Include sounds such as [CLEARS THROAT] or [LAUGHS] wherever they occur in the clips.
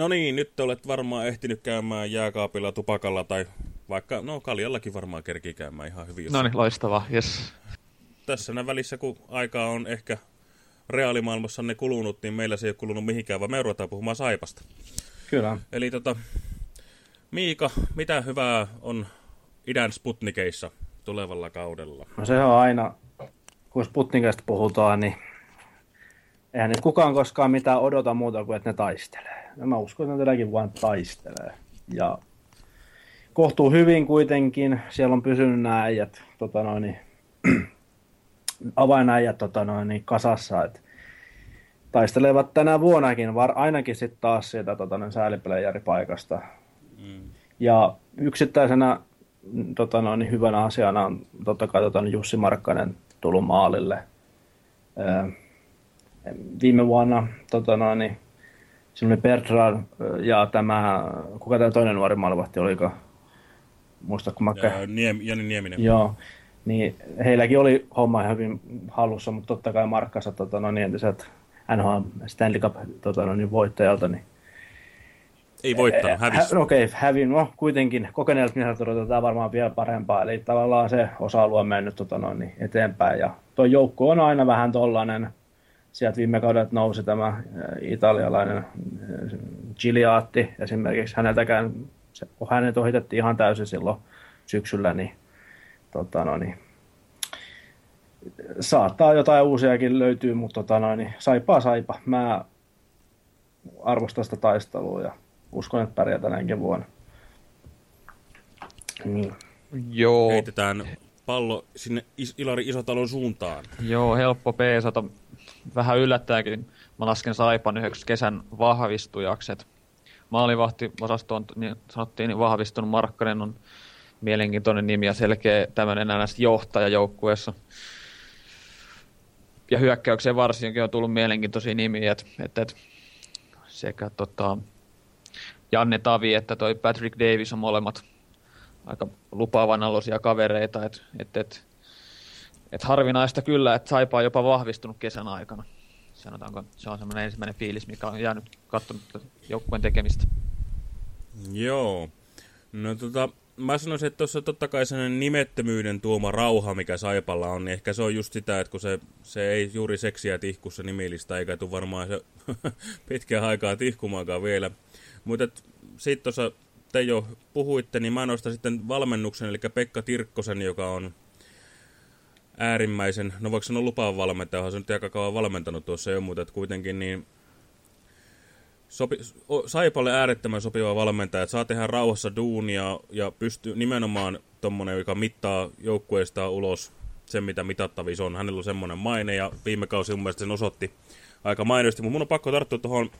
No niin, nyt olet varmaan ehtinyt käymään jääkaapilla, tupakalla tai vaikka, no kaljallakin varmaan kerkii käymään ihan hyvin. No niin, loistavaa, yes. Tässä näin välissä, kun aikaa on ehkä reaalimaailmassa ne kulunut, niin meillä se ei ole kulunut mihinkään, vaan me ruvetaan puhumaan Saipasta. Kyllä. Eli tota, Miika, mitä hyvää on idän Sputnikeissa tulevalla kaudella? No se on aina, kun Sputnikista puhutaan, niin eihän nyt kukaan koskaan mitään odota muuta kuin, että ne taistelee. Ja mä uskon, että ne tälläkin vain taistelee. Ja kohtuu hyvin kuitenkin. Siellä on pysynyt nämä äijät, tota noin, niin, [CLEARS THROAT] avainäijät tota noin, niin kasassa. Et taistelevat tänä vuonnakin, var, ainakin sitten taas sieltä tota, säälipelejäripaikasta. Mm. Ja yksittäisenä tota noin, niin hyvänä asiana on totta kai tota, Jussi Markkanen tullut maalille. Öö, viime vuonna tota noin, oli Bertrand ja tämä, kuka tämä toinen nuori maalivahti oliko? Muistatko mä? Niem, Jani Nieminen. Joo, niin heilläkin oli homma ihan hyvin hallussa, mutta totta kai Markkansa tota, no, niin entiset NHL Stanley Cup tota, no, niin voittajalta, niin ei voittanut, hävisi. Hä, Okei, okay, hävin. No kuitenkin kokeneelta mieheltä odotetaan varmaan vielä parempaa. Eli tavallaan se osa-alue on mennyt tota, no, niin eteenpäin. Ja tuo joukko on aina vähän tollainen. Sieltä viime kaudet nousi tämä italialainen Giliatti esimerkiksi. Häneltäkään, se, kun hänet ohitettiin ihan täysin silloin syksyllä, niin, tota, no, niin saattaa jotain uusiakin löytyy, mutta tota, no, niin, saipaa saipa. Mä arvostan sitä taistelua ja uskon, että pärjää tänäkin vuonna. Niin. Joo. Heitetään pallo sinne Ilari Isotalon suuntaan. Joo, helppo peesata. Vähän yllättääkin. Mä lasken Saipan yhdeksi kesän vahvistujaksi. Maalivahti-osasto on niin sanottiin niin vahvistunut. Markkanen on mielenkiintoinen nimi ja selkeä tämmöinen johtaja joukkueessa. Ja hyökkäykseen varsinkin on tullut mielenkiintoisia nimiä, että et, et, sekä tota, Janne Tavi että toi Patrick Davis on molemmat aika lupaavan aloisia kavereita, että et, et, et harvinaista kyllä, että Saipa on jopa vahvistunut kesän aikana. Sanotaanko, se on semmoinen ensimmäinen fiilis, mikä on jäänyt katsonut joukkueen tekemistä. Joo. No tota, mä sanoisin, että tuossa totta kai sellainen nimettömyyden tuoma rauha, mikä Saipalla on, niin ehkä se on just sitä, että kun se, se ei juuri seksiä tihku se nimilista, eikä tule varmaan se [LAUGHS] pitkään aikaa tihkumaankaan vielä. Mutta sitten tuossa te jo puhuitte, niin mä nostan sitten valmennuksen, eli Pekka Tirkkosen, joka on äärimmäisen, no vaikka sanoa lupaan valmentaja, onhan se nyt aika kauan valmentanut tuossa jo, mutta kuitenkin niin sopi, Saipalle äärettömän sopiva valmentaja, että saa tehdä rauhassa duunia ja pystyy nimenomaan tommonen, joka mittaa joukkueesta ulos sen, mitä mitattavissa on. Hänellä on semmoinen maine ja viime kausi mun mielestä sen osoitti aika mainosti, mutta mun on pakko tarttua tuohon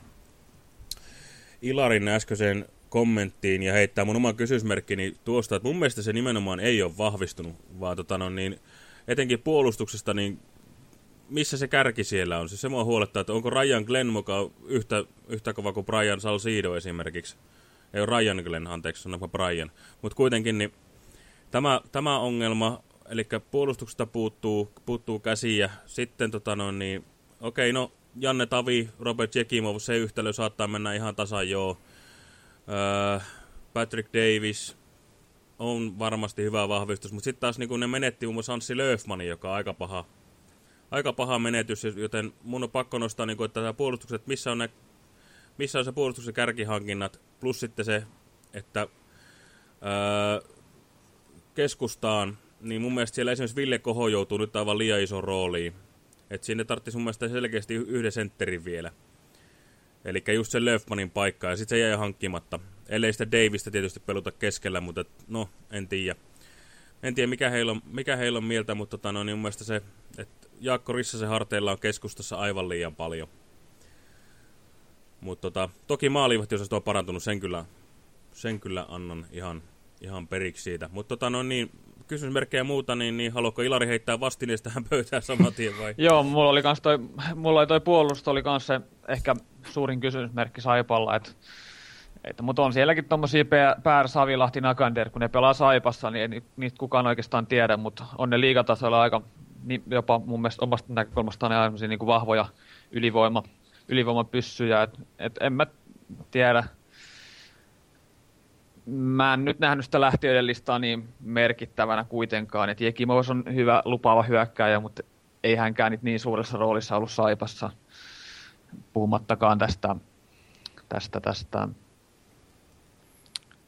Ilarin äskeiseen kommenttiin ja heittää mun oman kysymysmerkkini tuosta, että mun mielestä se nimenomaan ei ole vahvistunut, vaan tota no, niin, etenkin puolustuksesta, niin missä se kärki siellä on? Se, se mua huolettaa, että onko Ryan Glenn mukaan yhtä, yhtä kova kuin Brian Salcido esimerkiksi. Ei ole Ryan Glenn, anteeksi, sanonko Brian. Mutta kuitenkin niin tämä, tämä ongelma, eli puolustuksesta puuttuu, puuttuu käsiä. Sitten tota no, niin, okei, no Janne Tavi, Robert Jekimov, se yhtälö saattaa mennä ihan tasan joo. Öö, Patrick Davis on varmasti hyvä vahvistus, mutta sitten taas niin ne menetti muun muassa Anssi Löfmanin, joka on aika paha, aika paha menetys, joten mun on pakko nostaa, niin kuin, että tämä puolustukset, missä on, ne, missä on se puolustuksen kärkihankinnat, plus sitten se, että öö, keskustaan, niin mun mielestä siellä esimerkiksi Ville Koho joutuu nyt aivan liian iso rooliin että sinne tarvitsisi mun mielestä selkeästi yhden sentterin vielä. Eli just se Löfmanin paikka, ja sitten se jäi hankkimatta. Ellei sitä Davista tietysti peluta keskellä, mutta no, en tiedä. En tiedä, mikä heillä on, mikä heillä on mieltä, mutta tota, no, niin mun mielestä se, että Jaakko Rissasen harteilla on keskustassa aivan liian paljon. Mutta tota, toki maalivahtiosasto on parantunut, sen kyllä, sen kyllä annan ihan, ihan periksi siitä. Mutta tota, no niin, kysymysmerkkejä muuta, niin, niin haluatko Ilari heittää vastineesta tähän pöytään saman tien vai? [LAUGHS] Joo, mulla oli kans toi, mulla oli toi puolustus oli kans se ehkä suurin kysymysmerkki Saipalla, että että, mutta on sielläkin tuommoisia Pär, Savilahti, Nakander, kun ne pelaa Saipassa, niin ei niitä kukaan oikeastaan tiedä, mutta on ne liigatasoilla aika, niin jopa mun mielestä omasta näkökulmastaan ne niin kuin vahvoja ylivoima, ylivoimapyssyjä. Et, et en mä tiedä. Mä en nyt nähnyt sitä lähtiöiden listaa niin merkittävänä kuitenkaan. Et Jekimos on hyvä lupaava hyökkääjä, mutta ei hänkään niin suuressa roolissa ollut Saipassa. Puhumattakaan tästä, tästä, tästä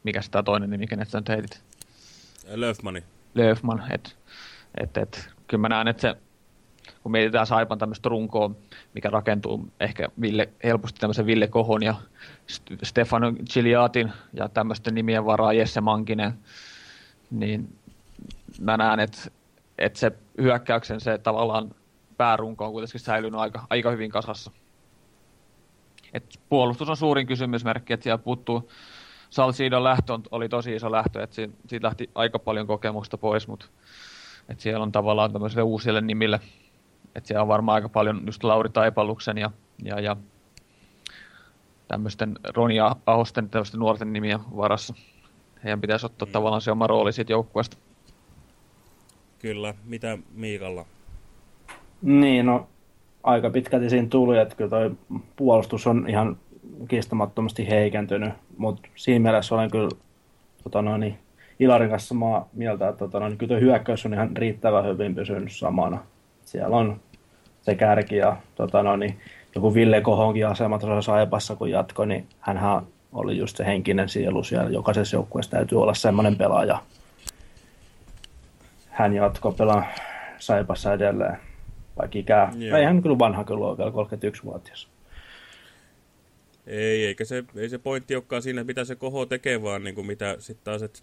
mikä sitä toinen nimi, kenet sä nyt heitit? Löfmani. Löfman, et, et, et, kyllä mä näen, että se, kun mietitään Saipan tämmöistä runkoa, mikä rakentuu ehkä Ville, helposti tämmöisen Ville Kohon ja Stefano Giliatin ja tämmöisten nimien varaa Jesse Mankinen, niin mä näen, että, että se hyökkäyksen se tavallaan päärunko on kuitenkin säilynyt aika, aika hyvin kasassa. Et puolustus on suurin kysymysmerkki, että siellä puuttuu Salsidon lähtö oli tosi iso lähtö, että siitä, siitä lähti aika paljon kokemusta pois, mutta että siellä on tavallaan tämmöisille uusille nimille, että siellä on varmaan aika paljon just Lauri Taipaluksen ja, ja, ja tämmöisten Roni Ahosten tämmöisten nuorten nimien varassa. Heidän pitäisi ottaa mm. tavallaan se oma rooli siitä joukkueesta. Kyllä. Mitä Miikalla? Niin, no aika pitkälti siinä tuli, että kyllä toi puolustus on ihan kiistamattomasti heikentynyt, mutta siinä mielessä olen kyllä tota noin, niin Ilarin kanssa samaa mieltä, että tota noin, kyllä hyökkäys on ihan riittävän hyvin pysynyt samana. Siellä on se kärki ja tota noin, niin joku Ville Kohonkin asema tuossa Saipassa kun jatko, niin hän oli just se henkinen sielu siellä. Jokaisessa joukkueessa täytyy olla semmoinen pelaaja. Hän jatko pelaa Saipassa edelleen. Vaikka ikää, ei hän kyllä vanha kyllä ole vielä 31-vuotias. Ei, eikä se, ei se pointti olekaan siinä, mitä se koho tekee, vaan niin kuin mitä sitten taas, että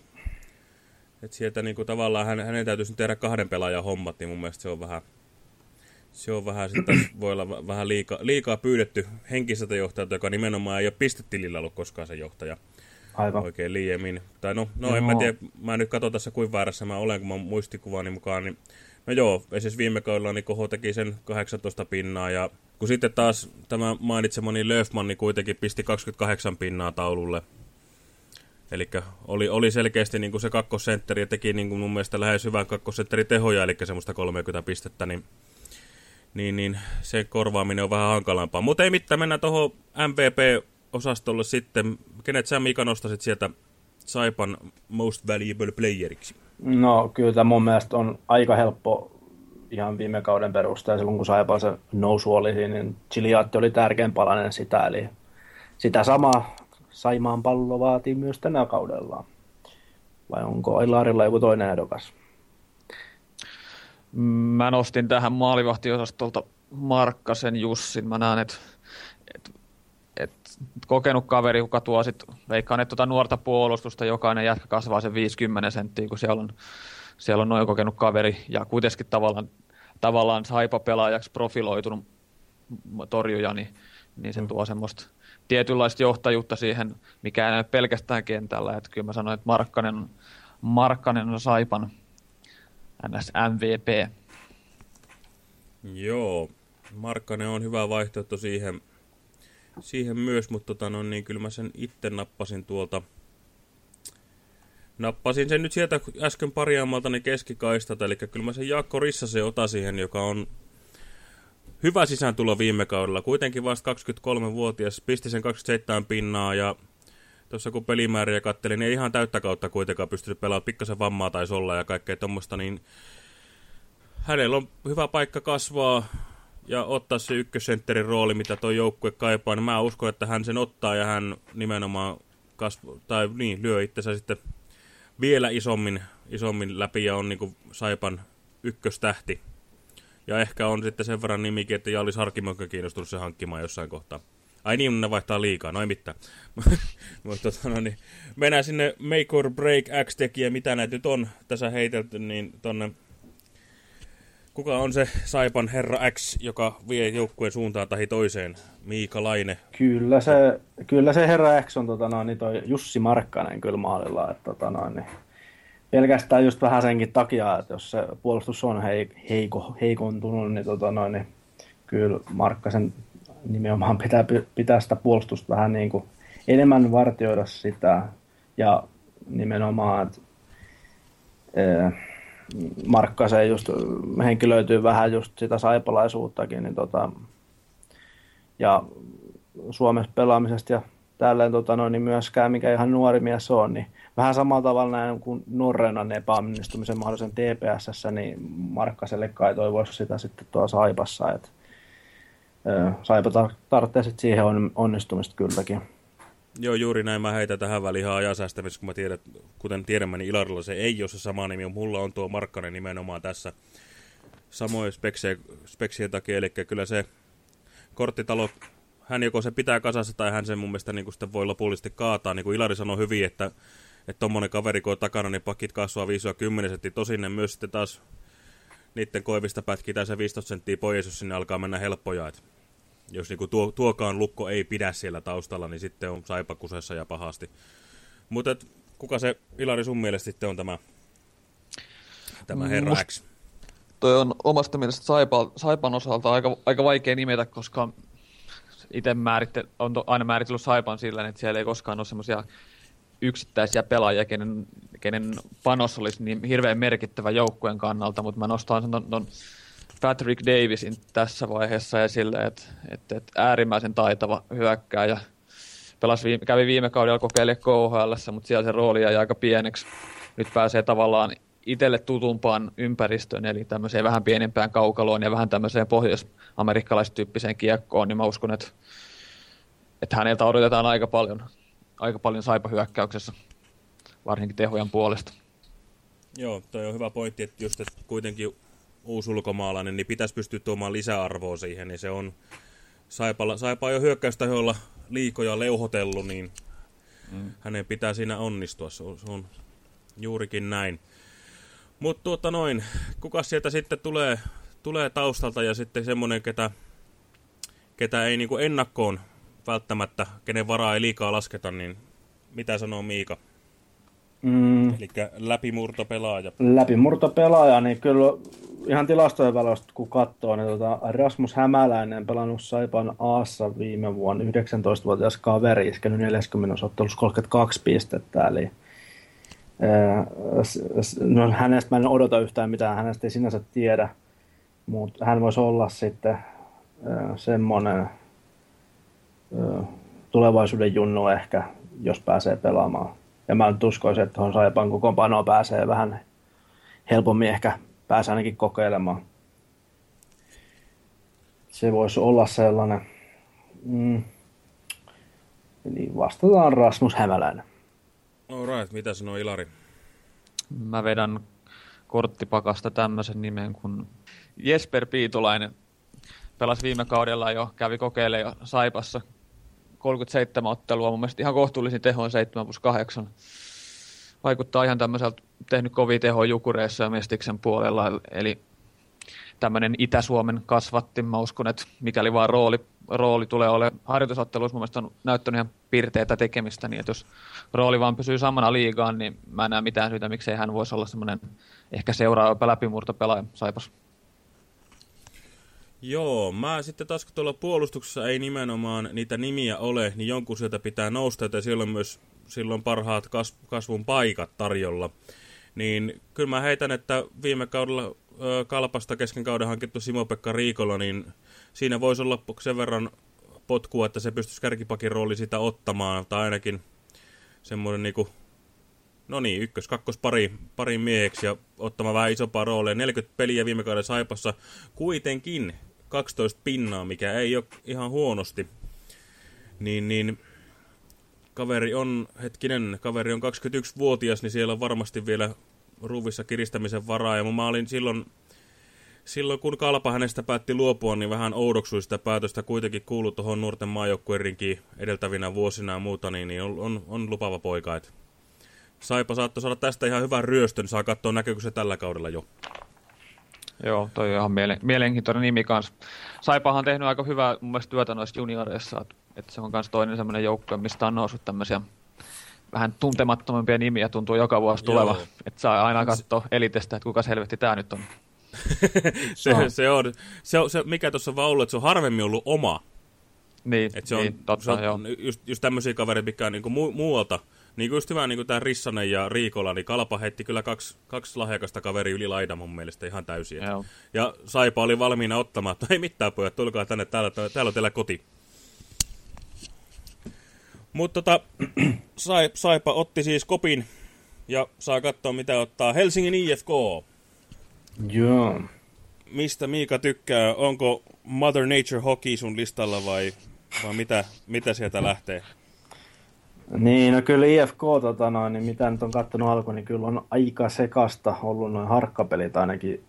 et sieltä niin kuin tavallaan hänen, hänen täytyisi tehdä kahden pelaajan hommat, niin mun mielestä se on vähän, se on vähän sitten voi olla vähän liika, liikaa pyydetty henkiseltä johtajalta, joka nimenomaan ei ole pistetilillä ollut koskaan se johtaja. Aivan. Oikein liiemmin. Tai no, no en mä tiedä, mä nyt katson tässä kuin väärässä mä olen, kun mä muistikuvani mukaan, niin no joo, esimerkiksi viime kaudella niin Koho teki sen 18 pinnaa ja kun sitten taas tämä mainitsemani Löfman niin kuitenkin pisti 28 pinnaa taululle. Eli oli, oli selkeästi niin kuin se kakkosentteri ja teki niin kuin mun mielestä lähes hyvän kakkosentteri tehoja, eli semmoista 30 pistettä, niin, niin, niin se korvaaminen on vähän hankalampaa. Mutta ei mitään, mennään tuohon MVP-osastolle sitten. Kenet sä Mika nostasit sieltä Saipan Most Valuable Playeriksi? No kyllä tämä mun mielestä on aika helppo ihan viime kauden perusteella, silloin kun Saipa se nousu oli, niin Chiliatti oli tärkein palanen sitä, eli sitä samaa Saimaan pallo vaatii myös tänä kaudella. Vai onko Ilarilla joku toinen ehdokas? Mä nostin tähän maalivahtiosastolta Markkasen Jussin. Mä näen, että et, et, kokenut kaveri, joka tuo sit, veikkaan, että tuota nuorta puolustusta, jokainen jätkä kasvaa sen 50 senttiä, kun siellä on, siellä on noin kokenut kaveri, ja kuitenkin tavallaan tavallaan saipa-pelaajaksi profiloitunut torjuja, niin, niin se tuo semmoista tietynlaista johtajuutta siihen, mikä ei ole pelkästään kentällä. Että kyllä mä sanoin, että Markkanen, Markkanen on Saipan NS MVP. Joo, Markkanen on hyvä vaihtoehto siihen, siihen myös, mutta tota, no, niin kyllä mä sen itse nappasin tuolta Nappasin sen nyt sieltä äsken niin keskikaistat, eli kyllä mä sen Jaakko Rissasen otan siihen, joka on hyvä sisääntulo viime kaudella. Kuitenkin vasta 23-vuotias, pisti sen 27 pinnaa ja tuossa kun pelimääriä kattelin, niin ei ihan täyttä kautta kuitenkaan pystynyt pelaamaan, pikkasen vammaa taisi olla ja kaikkea tuommoista, niin hänellä on hyvä paikka kasvaa ja ottaa se ykkössentterin rooli, mitä tuo joukkue kaipaa, niin mä uskon, että hän sen ottaa ja hän nimenomaan kasvu, tai niin, lyö itsensä sitten vielä isommin, isommin läpi ja on niin Saipan ykköstähti. Ja ehkä on sitten sen verran nimikin, että Jallis Harkimonkin kiinnostunut se hankkimaan jossain kohtaa. Ai niin, ne vaihtaa liikaa, no ei mitään. [LAUGHS] Mutta tota, no niin, mennään sinne Make or Break X-tekijä, mitä näitä nyt on tässä heitelty, niin tonne Kuka on se Saipan herra X, joka vie joukkueen suuntaan tai toiseen? Miika Laine. Kyllä se, kyllä se herra X on tota noin, niin toi Jussi Markkanen kyllä maalilla. Että, tota noin, niin pelkästään just vähän senkin takia, että jos se puolustus on heiko, heikontunut, niin, tota noin, niin kyllä Markkasen nimenomaan pitää, pitää sitä puolustusta vähän niin kuin enemmän vartioida sitä ja nimenomaan, että, Markkaseen just henkilöityy vähän just sitä saipalaisuuttakin, niin tota, ja Suomessa pelaamisesta ja tälleen tota, no, niin myöskään, mikä ihan nuori mies on, niin vähän samalla tavalla näin kuin Norrenan epäonnistumisen mahdollisen TPSssä, niin Markkaselle kai toivoisi sitä sitten tuolla Saipassa, että Saipa tar- tarvitsee sitten siihen on, onnistumista kylläkin. Joo, juuri näin. Mä heitän tähän väliin ihan ajasäästämistä, kun mä tiedän, kuten tiedämme, niin Ilarilla se ei ole se sama nimi. Mulla on tuo Markkanen nimenomaan tässä samoin speksien, speksien takia, eli kyllä se korttitalo, hän joko se pitää kasassa tai hän sen mun mielestä niin sitten voi lopullisesti kaataa. Niin kuin Ilari sanoi hyvin, että että tommonen kaveri kun on takana, niin pakit kasvaa 5-10 senttiä. Tosin ne myös sitten taas niiden koivista pätkitään se 15 senttiä pois, jos sinne alkaa mennä helppoja. Et jos niinku tuo, tuokaan lukko ei pidä siellä taustalla, niin sitten on saipakusessa ja pahasti. Mutta kuka se Ilari sun mielestä sitten on tämä, tämä herra Must, X? Toi on omasta mielestä Saipa, Saipan osalta aika, aika vaikea nimetä, koska itse määritte, on aina määritellyt Saipan sillä, että siellä ei koskaan ole semmoisia yksittäisiä pelaajia, kenen, kenen panos olisi niin hirveän merkittävä joukkueen kannalta, mutta mä nostan sen ton, ton Patrick Davisin tässä vaiheessa esille, että et, et äärimmäisen taitava hyökkääjä. Pelasi viime, kävi viime kaudella kokeilemaan KHL, mutta siellä se rooli jäi aika pieneksi. Nyt pääsee tavallaan itselle tutumpaan ympäristöön, eli tämmöiseen vähän pienempään kaukaloon ja vähän tämmöiseen pohjois-amerikkalaistyyppiseen kiekkoon, niin mä uskon, että, että häneltä odotetaan aika paljon, aika paljon saipa hyökkäyksessä, varsinkin tehojan puolesta. Joo, toi on hyvä pointti, että just että kuitenkin uusi ulkomaalainen, niin pitäisi pystyä tuomaan lisäarvoa siihen, niin se on Saipalla, Saipa jo hyökkäystä, jolla liikoja leuhotellut, niin mm. hänen pitää siinä onnistua. Se on, se on juurikin näin. Mutta tuota noin, kuka sieltä sitten tulee, tulee taustalta ja sitten semmoinen, ketä, ketä ei niinku ennakkoon välttämättä, kenen varaa ei liikaa lasketa, niin mitä sanoo Miika? Mm. Eli läpimurtopelaaja. Läpimurtopelaaja, niin kyllä ihan tilastojen valosta kun katsoo, niin tota Rasmus Hämäläinen pelannut Saipan Aassa viime vuonna 19-vuotias kaveri, iskenyt 40 ottelussa 32 pistettä, eli no hänestä mä en odota yhtään mitään, hänestä ei sinänsä tiedä, mutta hän voisi olla sitten semmoinen tulevaisuuden junnu ehkä, jos pääsee pelaamaan. Ja mä nyt uskoisin, että tuohon Saipan kokoonpanoon pääsee vähän helpommin ehkä pääsee ainakin kokeilemaan. Se voisi olla sellainen. Mm. Eli vastataan Rasmus Hämäläinen. right, mitä sanoo Ilari? Mä vedän korttipakasta tämmöisen nimen kuin Jesper Piitulainen. Pelasi viime kaudella jo, kävi kokeilemaan jo Saipassa 37 ottelua, mun mielestä ihan kohtuullisin tehoin 7 plus 8. Vaikuttaa ihan tämmöiseltä tehnyt kovia tehoja Jukureissa ja Mestiksen puolella, eli tämmöinen Itä-Suomen kasvatti. Mä uskon, että mikäli vaan rooli, rooli tulee olemaan harjoitusotteluissa, mun mielestä on näyttänyt ihan pirteitä tekemistä, niin että jos rooli vaan pysyy samana liigaan, niin mä en näe mitään syytä, miksei hän voisi olla semmoinen ehkä seuraava läpimurto pelaaja Saipas. Joo, mä sitten taas kun tuolla puolustuksessa ei nimenomaan niitä nimiä ole, niin jonkun sieltä pitää nousta, että siellä on myös silloin parhaat kas, kasvun paikat tarjolla. Niin kyllä mä heitän, että viime kaudella ö, Kalpasta kesken kauden hankittu Simo-Pekka Riikola, niin siinä voisi olla sen verran potkua, että se pystyisi kärkipakin rooli sitä ottamaan, tai ainakin semmoinen niinku, no niin, ykkös, kakkos pari, pari mieheksi ja ottamaan vähän isompaa roolia. 40 peliä viime kauden Saipassa, kuitenkin 12 pinnaa, mikä ei ole ihan huonosti. Niin, niin kaveri on, hetkinen, kaveri on 21-vuotias, niin siellä on varmasti vielä ruuvissa kiristämisen varaa. Ja mä olin silloin, silloin kun Kalpa hänestä päätti luopua, niin vähän oudoksui sitä päätöstä. Kuitenkin kuuluu tuohon nuorten maajoukkueen edeltävinä vuosina ja muuta, niin, niin on, on, on lupava poika. Et Saipa saattoi saada tästä ihan hyvän ryöstön, saa katsoa näkyykö se tällä kaudella jo. Joo, toi on ihan mielen, mielenkiintoinen nimi kanssa. Saipahan on tehnyt aika hyvää mun mielestä työtä noissa junioreissa, että se on myös toinen semmoinen joukko, mistä on noussut tämmöisiä vähän tuntemattomampia nimiä tuntuu joka vuosi tuleva. Että saa aina katsoa elitestä, että kuka helvetti tämä nyt on. [LAUGHS] se, no. se, on, se, on, se, mikä tuossa vaan ollut, että se on harvemmin ollut oma. Niin, Et se on, niin totta, se on joo. Just, just tämmöisiä kavereita, mikä on niin kuin mu muualta. Niin kuin just hyvä niin kuin tämä Rissanen ja Riikola, niin Kalpa heitti kyllä kaksi, kaksi lahjakasta kaveri yli laidan mun mielestä ihan täysin. Joo. Ja Saipa oli valmiina ottamaan, että ei mitään pojat, tulkaa tänne, täällä, täällä on teillä koti. Mutta tota, [CLEARS THROAT] sai, Saipa otti siis kopin ja saa katsoa mitä ottaa Helsingin IFK. Joo. Mistä Miika tykkää? Onko Mother Nature Hockey sun listalla vai, vai mitä, mitä sieltä lähtee? Niin, no kyllä IFK, tota noin, niin mitä nyt on kattonut alkuun, niin kyllä on aika sekasta ollut noin harkkapelit ainakin.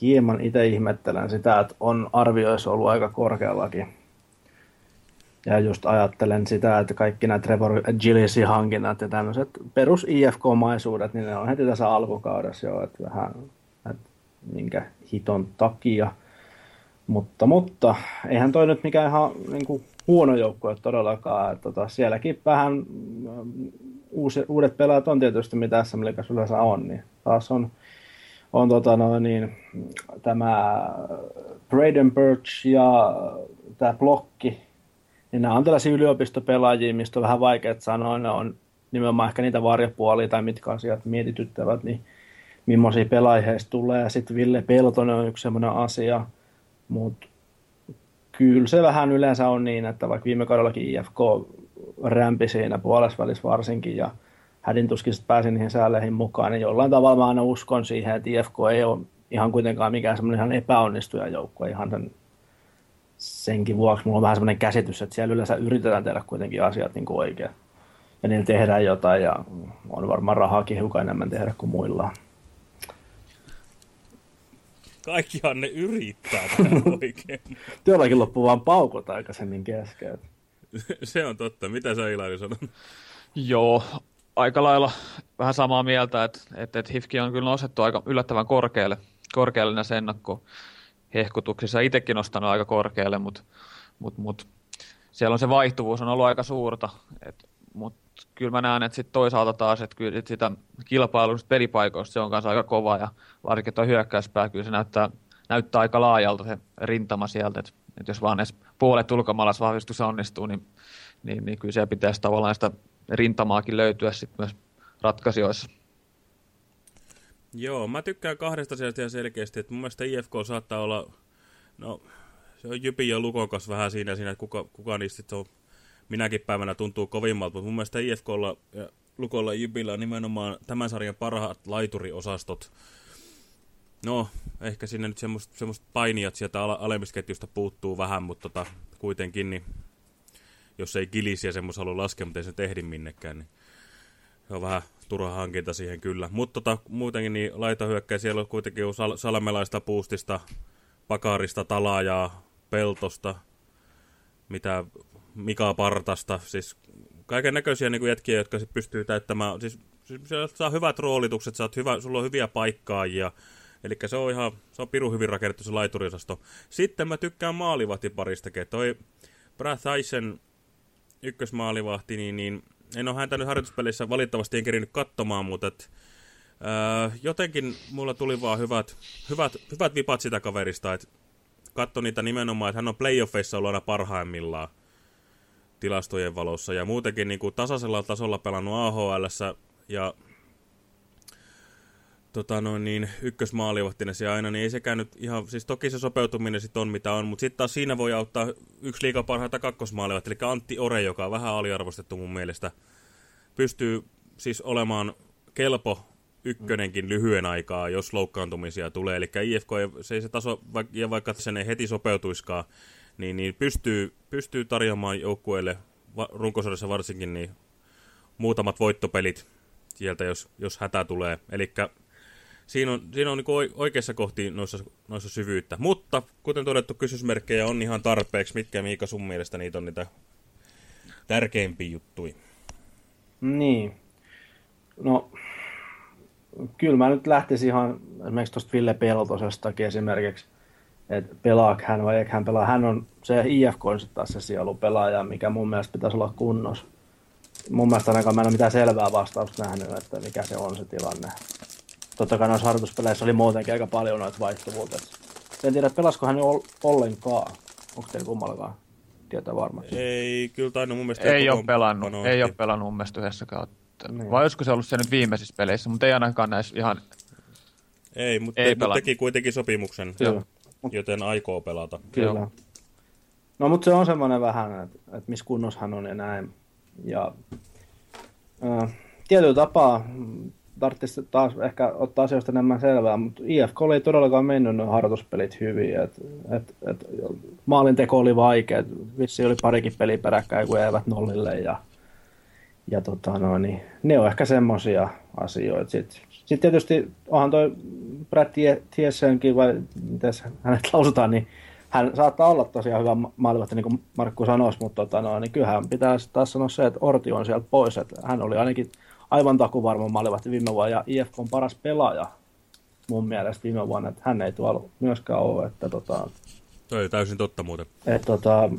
Hieman itse ihmettelen sitä, että on arvioissa ollut aika korkeallakin. Ja just ajattelen sitä, että kaikki nämä Trevor Gillisi hankinnat ja tämmöiset perus IFK-maisuudet, niin ne on heti tässä alkukaudessa jo, että vähän, että minkä hiton takia. Mutta, mutta eihän toi nyt mikään ihan niin kuin, huono joukkue todellakaan. Että, tota, sielläkin vähän mm, uusi, uudet pelaajat on tietysti, mitä SM Liigassa yleensä on. Niin taas on, on tota, no, niin, tämä Braden Birch ja tämä blokki, niin nämä on tällaisia yliopistopelaajia, mistä on vähän vaikea sanoa. Ne on nimenomaan ehkä niitä varjopuolia tai mitkä asiat mietityttävät, niin millaisia pelaajia tulee. Sitten Ville Peltonen on yksi sellainen asia, mutta kyllä se vähän yleensä on niin, että vaikka viime kaudellakin IFK rämpi siinä puolesvälissä varsinkin ja hädintuskin sitten pääsi niihin säälleihin mukaan, niin jollain tavalla mä aina uskon siihen, että IFK ei ole ihan kuitenkaan mikään semmoinen ihan epäonnistuja joukko, ihan sen, senkin vuoksi mulla on vähän semmoinen käsitys, että siellä yleensä yritetään tehdä kuitenkin asiat niin kuin oikein. Ja niillä tehdään jotain ja on varmaan rahaakin hiukan enemmän tehdä kuin muilla. Kaikkihan ne yrittää [LAUGHS] tehdä oikein. Työllakin loppu vaan paukot aikaisemmin kesken. [LAUGHS] Se on totta. Mitä sä Ilari sanot? Joo, aika lailla vähän samaa mieltä, että, että, että HIFKI on kyllä nostettu aika yllättävän korkealle, korkealle näissä ennakkohehkutuksissa. Itsekin nostanut aika korkealle, mutta, mutta, mutta siellä on se vaihtuvuus on ollut aika suurta. Et, mutta kyllä mä näen, että sit toisaalta taas, että kyllä sitä kilpailusta pelipaikoista se on kanssa aika kova ja varsinkin tuo hyökkäyspää, kyllä se näyttää, näyttää aika laajalta se rintama sieltä, että, että jos vaan edes puolet ulkomaalaisvahvistus onnistuu, niin, niin, niin kyllä siellä pitäisi tavallaan sitä rintamaakin löytyä sitten myös ratkaisijoissa. Joo, mä tykkään kahdesta sieltä ihan selkeästi, että mun mielestä IFK saattaa olla, no se on Jypin ja Lukokas vähän siinä, siinä että kuka, kuka niistä on minäkin päivänä tuntuu kovimmalta, mutta mun mielestä IFKlla ja Lukolla ja Jypillä on nimenomaan tämän sarjan parhaat laituriosastot. No, ehkä sinne nyt semmoista semmoist painijat sieltä alemmista puuttuu vähän, mutta tota, kuitenkin, niin jos ei kilisiä semmoista halua laskea, mutta ei se tehdi minnekään, niin se on vähän turha hankinta siihen kyllä. Mutta tota, muutenkin niin laitahyökkäin siellä on kuitenkin sal salmelaista puustista, pakarista, talaajaa, peltosta, mitä Mika Partasta, siis kaiken näköisiä niin jätkiä, jotka sit pystyy täyttämään, siis, siis saa hyvät roolitukset, saat hyvä, sulla on hyviä paikkaajia, eli se on ihan, se on piru hyvin rakennettu se laituriosasto. Sitten mä tykkään maalivahtiparistakin, toi Brad Tyson ykkösmaalivahti, niin, niin en ole häntä nyt harjoituspeleissä valitettavasti en kerinyt katsomaan, mutta et, ää, jotenkin mulla tuli vaan hyvät, hyvät, hyvät vipat sitä kaverista, että katso niitä nimenomaan, että hän on playoffeissa ollut aina parhaimmillaan tilastojen valossa ja muutenkin niin kuin tasaisella tasolla pelannut AHL ja tota noin, niin, ykkösmaalivahtina se aina, niin ei sekään nyt ihan, siis toki se sopeutuminen sitten on mitä on, mutta sitten taas siinä voi auttaa yksi liikaa parhaita kakkosmaalivahtia, eli Antti Ore, joka on vähän aliarvostettu mun mielestä, pystyy siis olemaan kelpo ykkönenkin lyhyen aikaa, jos loukkaantumisia tulee, eli IFK, se ei se taso, ja vaikka sen ei heti sopeutuiskaan, niin, niin pystyy, pystyy tarjoamaan joukkueelle, runkosarjassa varsinkin, niin muutamat voittopelit sieltä, jos, jos hätä tulee. Eli siinä on, siinä on niin oikeassa kohti noissa, noissa syvyyttä. Mutta kuten todettu, kysymysmerkkejä on ihan tarpeeksi. Mitkä Miika sun mielestä niitä on niitä tärkeimpiä juttuja? Niin. No, kyllä mä nyt lähtisin ihan esimerkiksi tuosta Ville Peltosestakin esimerkiksi että pelaako hän vai eikö hän pelaa. Hän on se IFK on sitten taas se sielupelaaja, mikä mun mielestä pitäisi olla kunnossa. Mun mielestä ainakaan mä en ole mitään selvää vastausta nähnyt, että mikä se on se tilanne. Totta kai noissa harjoituspeleissä oli muutenkin aika paljon noita vaihtuvuutta. En tiedä, pelasiko hän ollenkaan. Onko teillä kummallakaan tietää varmasti? Ei, kyllä tainnut mun mielestä... Ei ole pelannut, ei ole pelannut mun mielestä yhdessäkään. Niin. Vai olisiko se ollut se nyt viimeisissä peleissä, mutta ei ainakaan näissä ihan... Ei, mutta, ei te, mutta teki kuitenkin sopimuksen. Joo. Joten aikoo pelata. Kyllä. Joo. No mutta se on semmoinen vähän, että, että missä kunnossa hän on ja näin. Ja äh, tietyllä tapaa tarvitsisi taas ehkä ottaa asioista enemmän selvää, mutta IFK oli todellakaan mennyt noin harjoituspelit hyvin. Et, et, et, maalinteko oli vaikea, vissi oli parikin peli peräkkäin, kun eivät nollille ja, ja tota, no, niin, ne on ehkä semmoisia asioita. Sitten sit tietysti onhan toi Brad Tiessenkin, vai miten hänet lausutaan, niin hän saattaa olla tosiaan hyvä maalivahti, niin kuin Markku sanoisi, mutta tota, no, niin kyllähän pitää taas sanoa se, että Orti on sieltä pois. Että hän oli ainakin aivan takuvarma maalivahti viime vuonna ja IFK on paras pelaaja mun mielestä viime vuonna, että hän ei tuolla myöskään ole. Että, tota, Toi täysin totta muuten. Että, tota,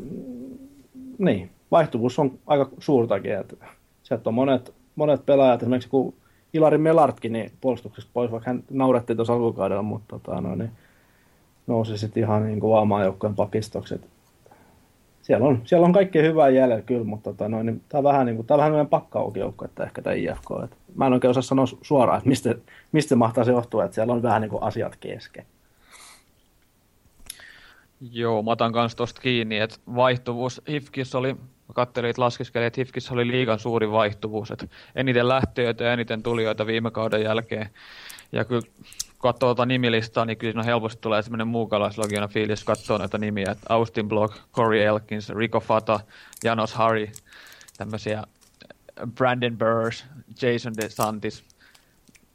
niin, vaihtuvuus on aika suurtakin. Että sieltä on monet, monet pelaajat, esimerkiksi kun Ilari Melartkin niin puolustuksesta pois, vaikka hän naurettiin tuossa alkukaudella, mutta tota, no, niin, nousi sitten ihan niin kuin vaan joukkojen pakistokset siellä on, siellä on kaikkea hyvää jäljellä kyllä, mutta tota, noin, niin, tämä on vähän, niin kuin, tämä on vähän pakkaukijoukko, että ehkä tämä IFK. Että mä en oikein osaa sanoa suoraan, että mistä, mistä mahtaa se johtua, että siellä on vähän niin kuin asiat kesken. Joo, mä otan kanssa tosta kiinni, että vaihtuvuus Hifkis oli, mä katselin, että laskeskelin, että Hifkis oli liigan suuri vaihtuvuus, että eniten lähtöjä ja eniten tulijoita viime kauden jälkeen. Ja kyllä katsoo tuota nimilistaa, niin kyllä helposti tulee semmoinen muukalaislogiona fiilis, katsoo näitä nimiä, että Austin Block, Corey Elkins, Rico Fata, Janos Harry, tämmöisiä Brandon Burrs, Jason DeSantis.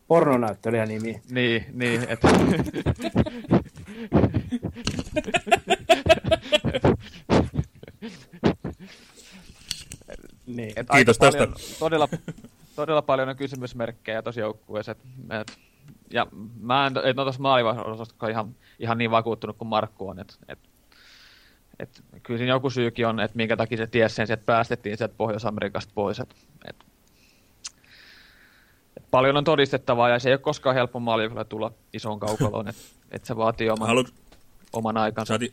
Pornonäyttelijä nimi. Niin, niin, että... [LAUGHS] niin. Et Kiitos tästä. Paljon, todella, [LAUGHS] todella paljon on kysymysmerkkejä tosi joukkueessa. et ja mä en, en ole tuossa maalivahdosta ihan, ihan niin vakuuttunut kuin Markku on, että et, et, kyllä siinä joku syykin on, että minkä takia se tiesi sen, että päästettiin sieltä Pohjois-Amerikasta pois. Et, et, et paljon on todistettavaa ja se ei ole koskaan helppo maalivahdolla tulla isoon kaukaloon, että et se vaatii oman, Halu... oman aikansa. Sä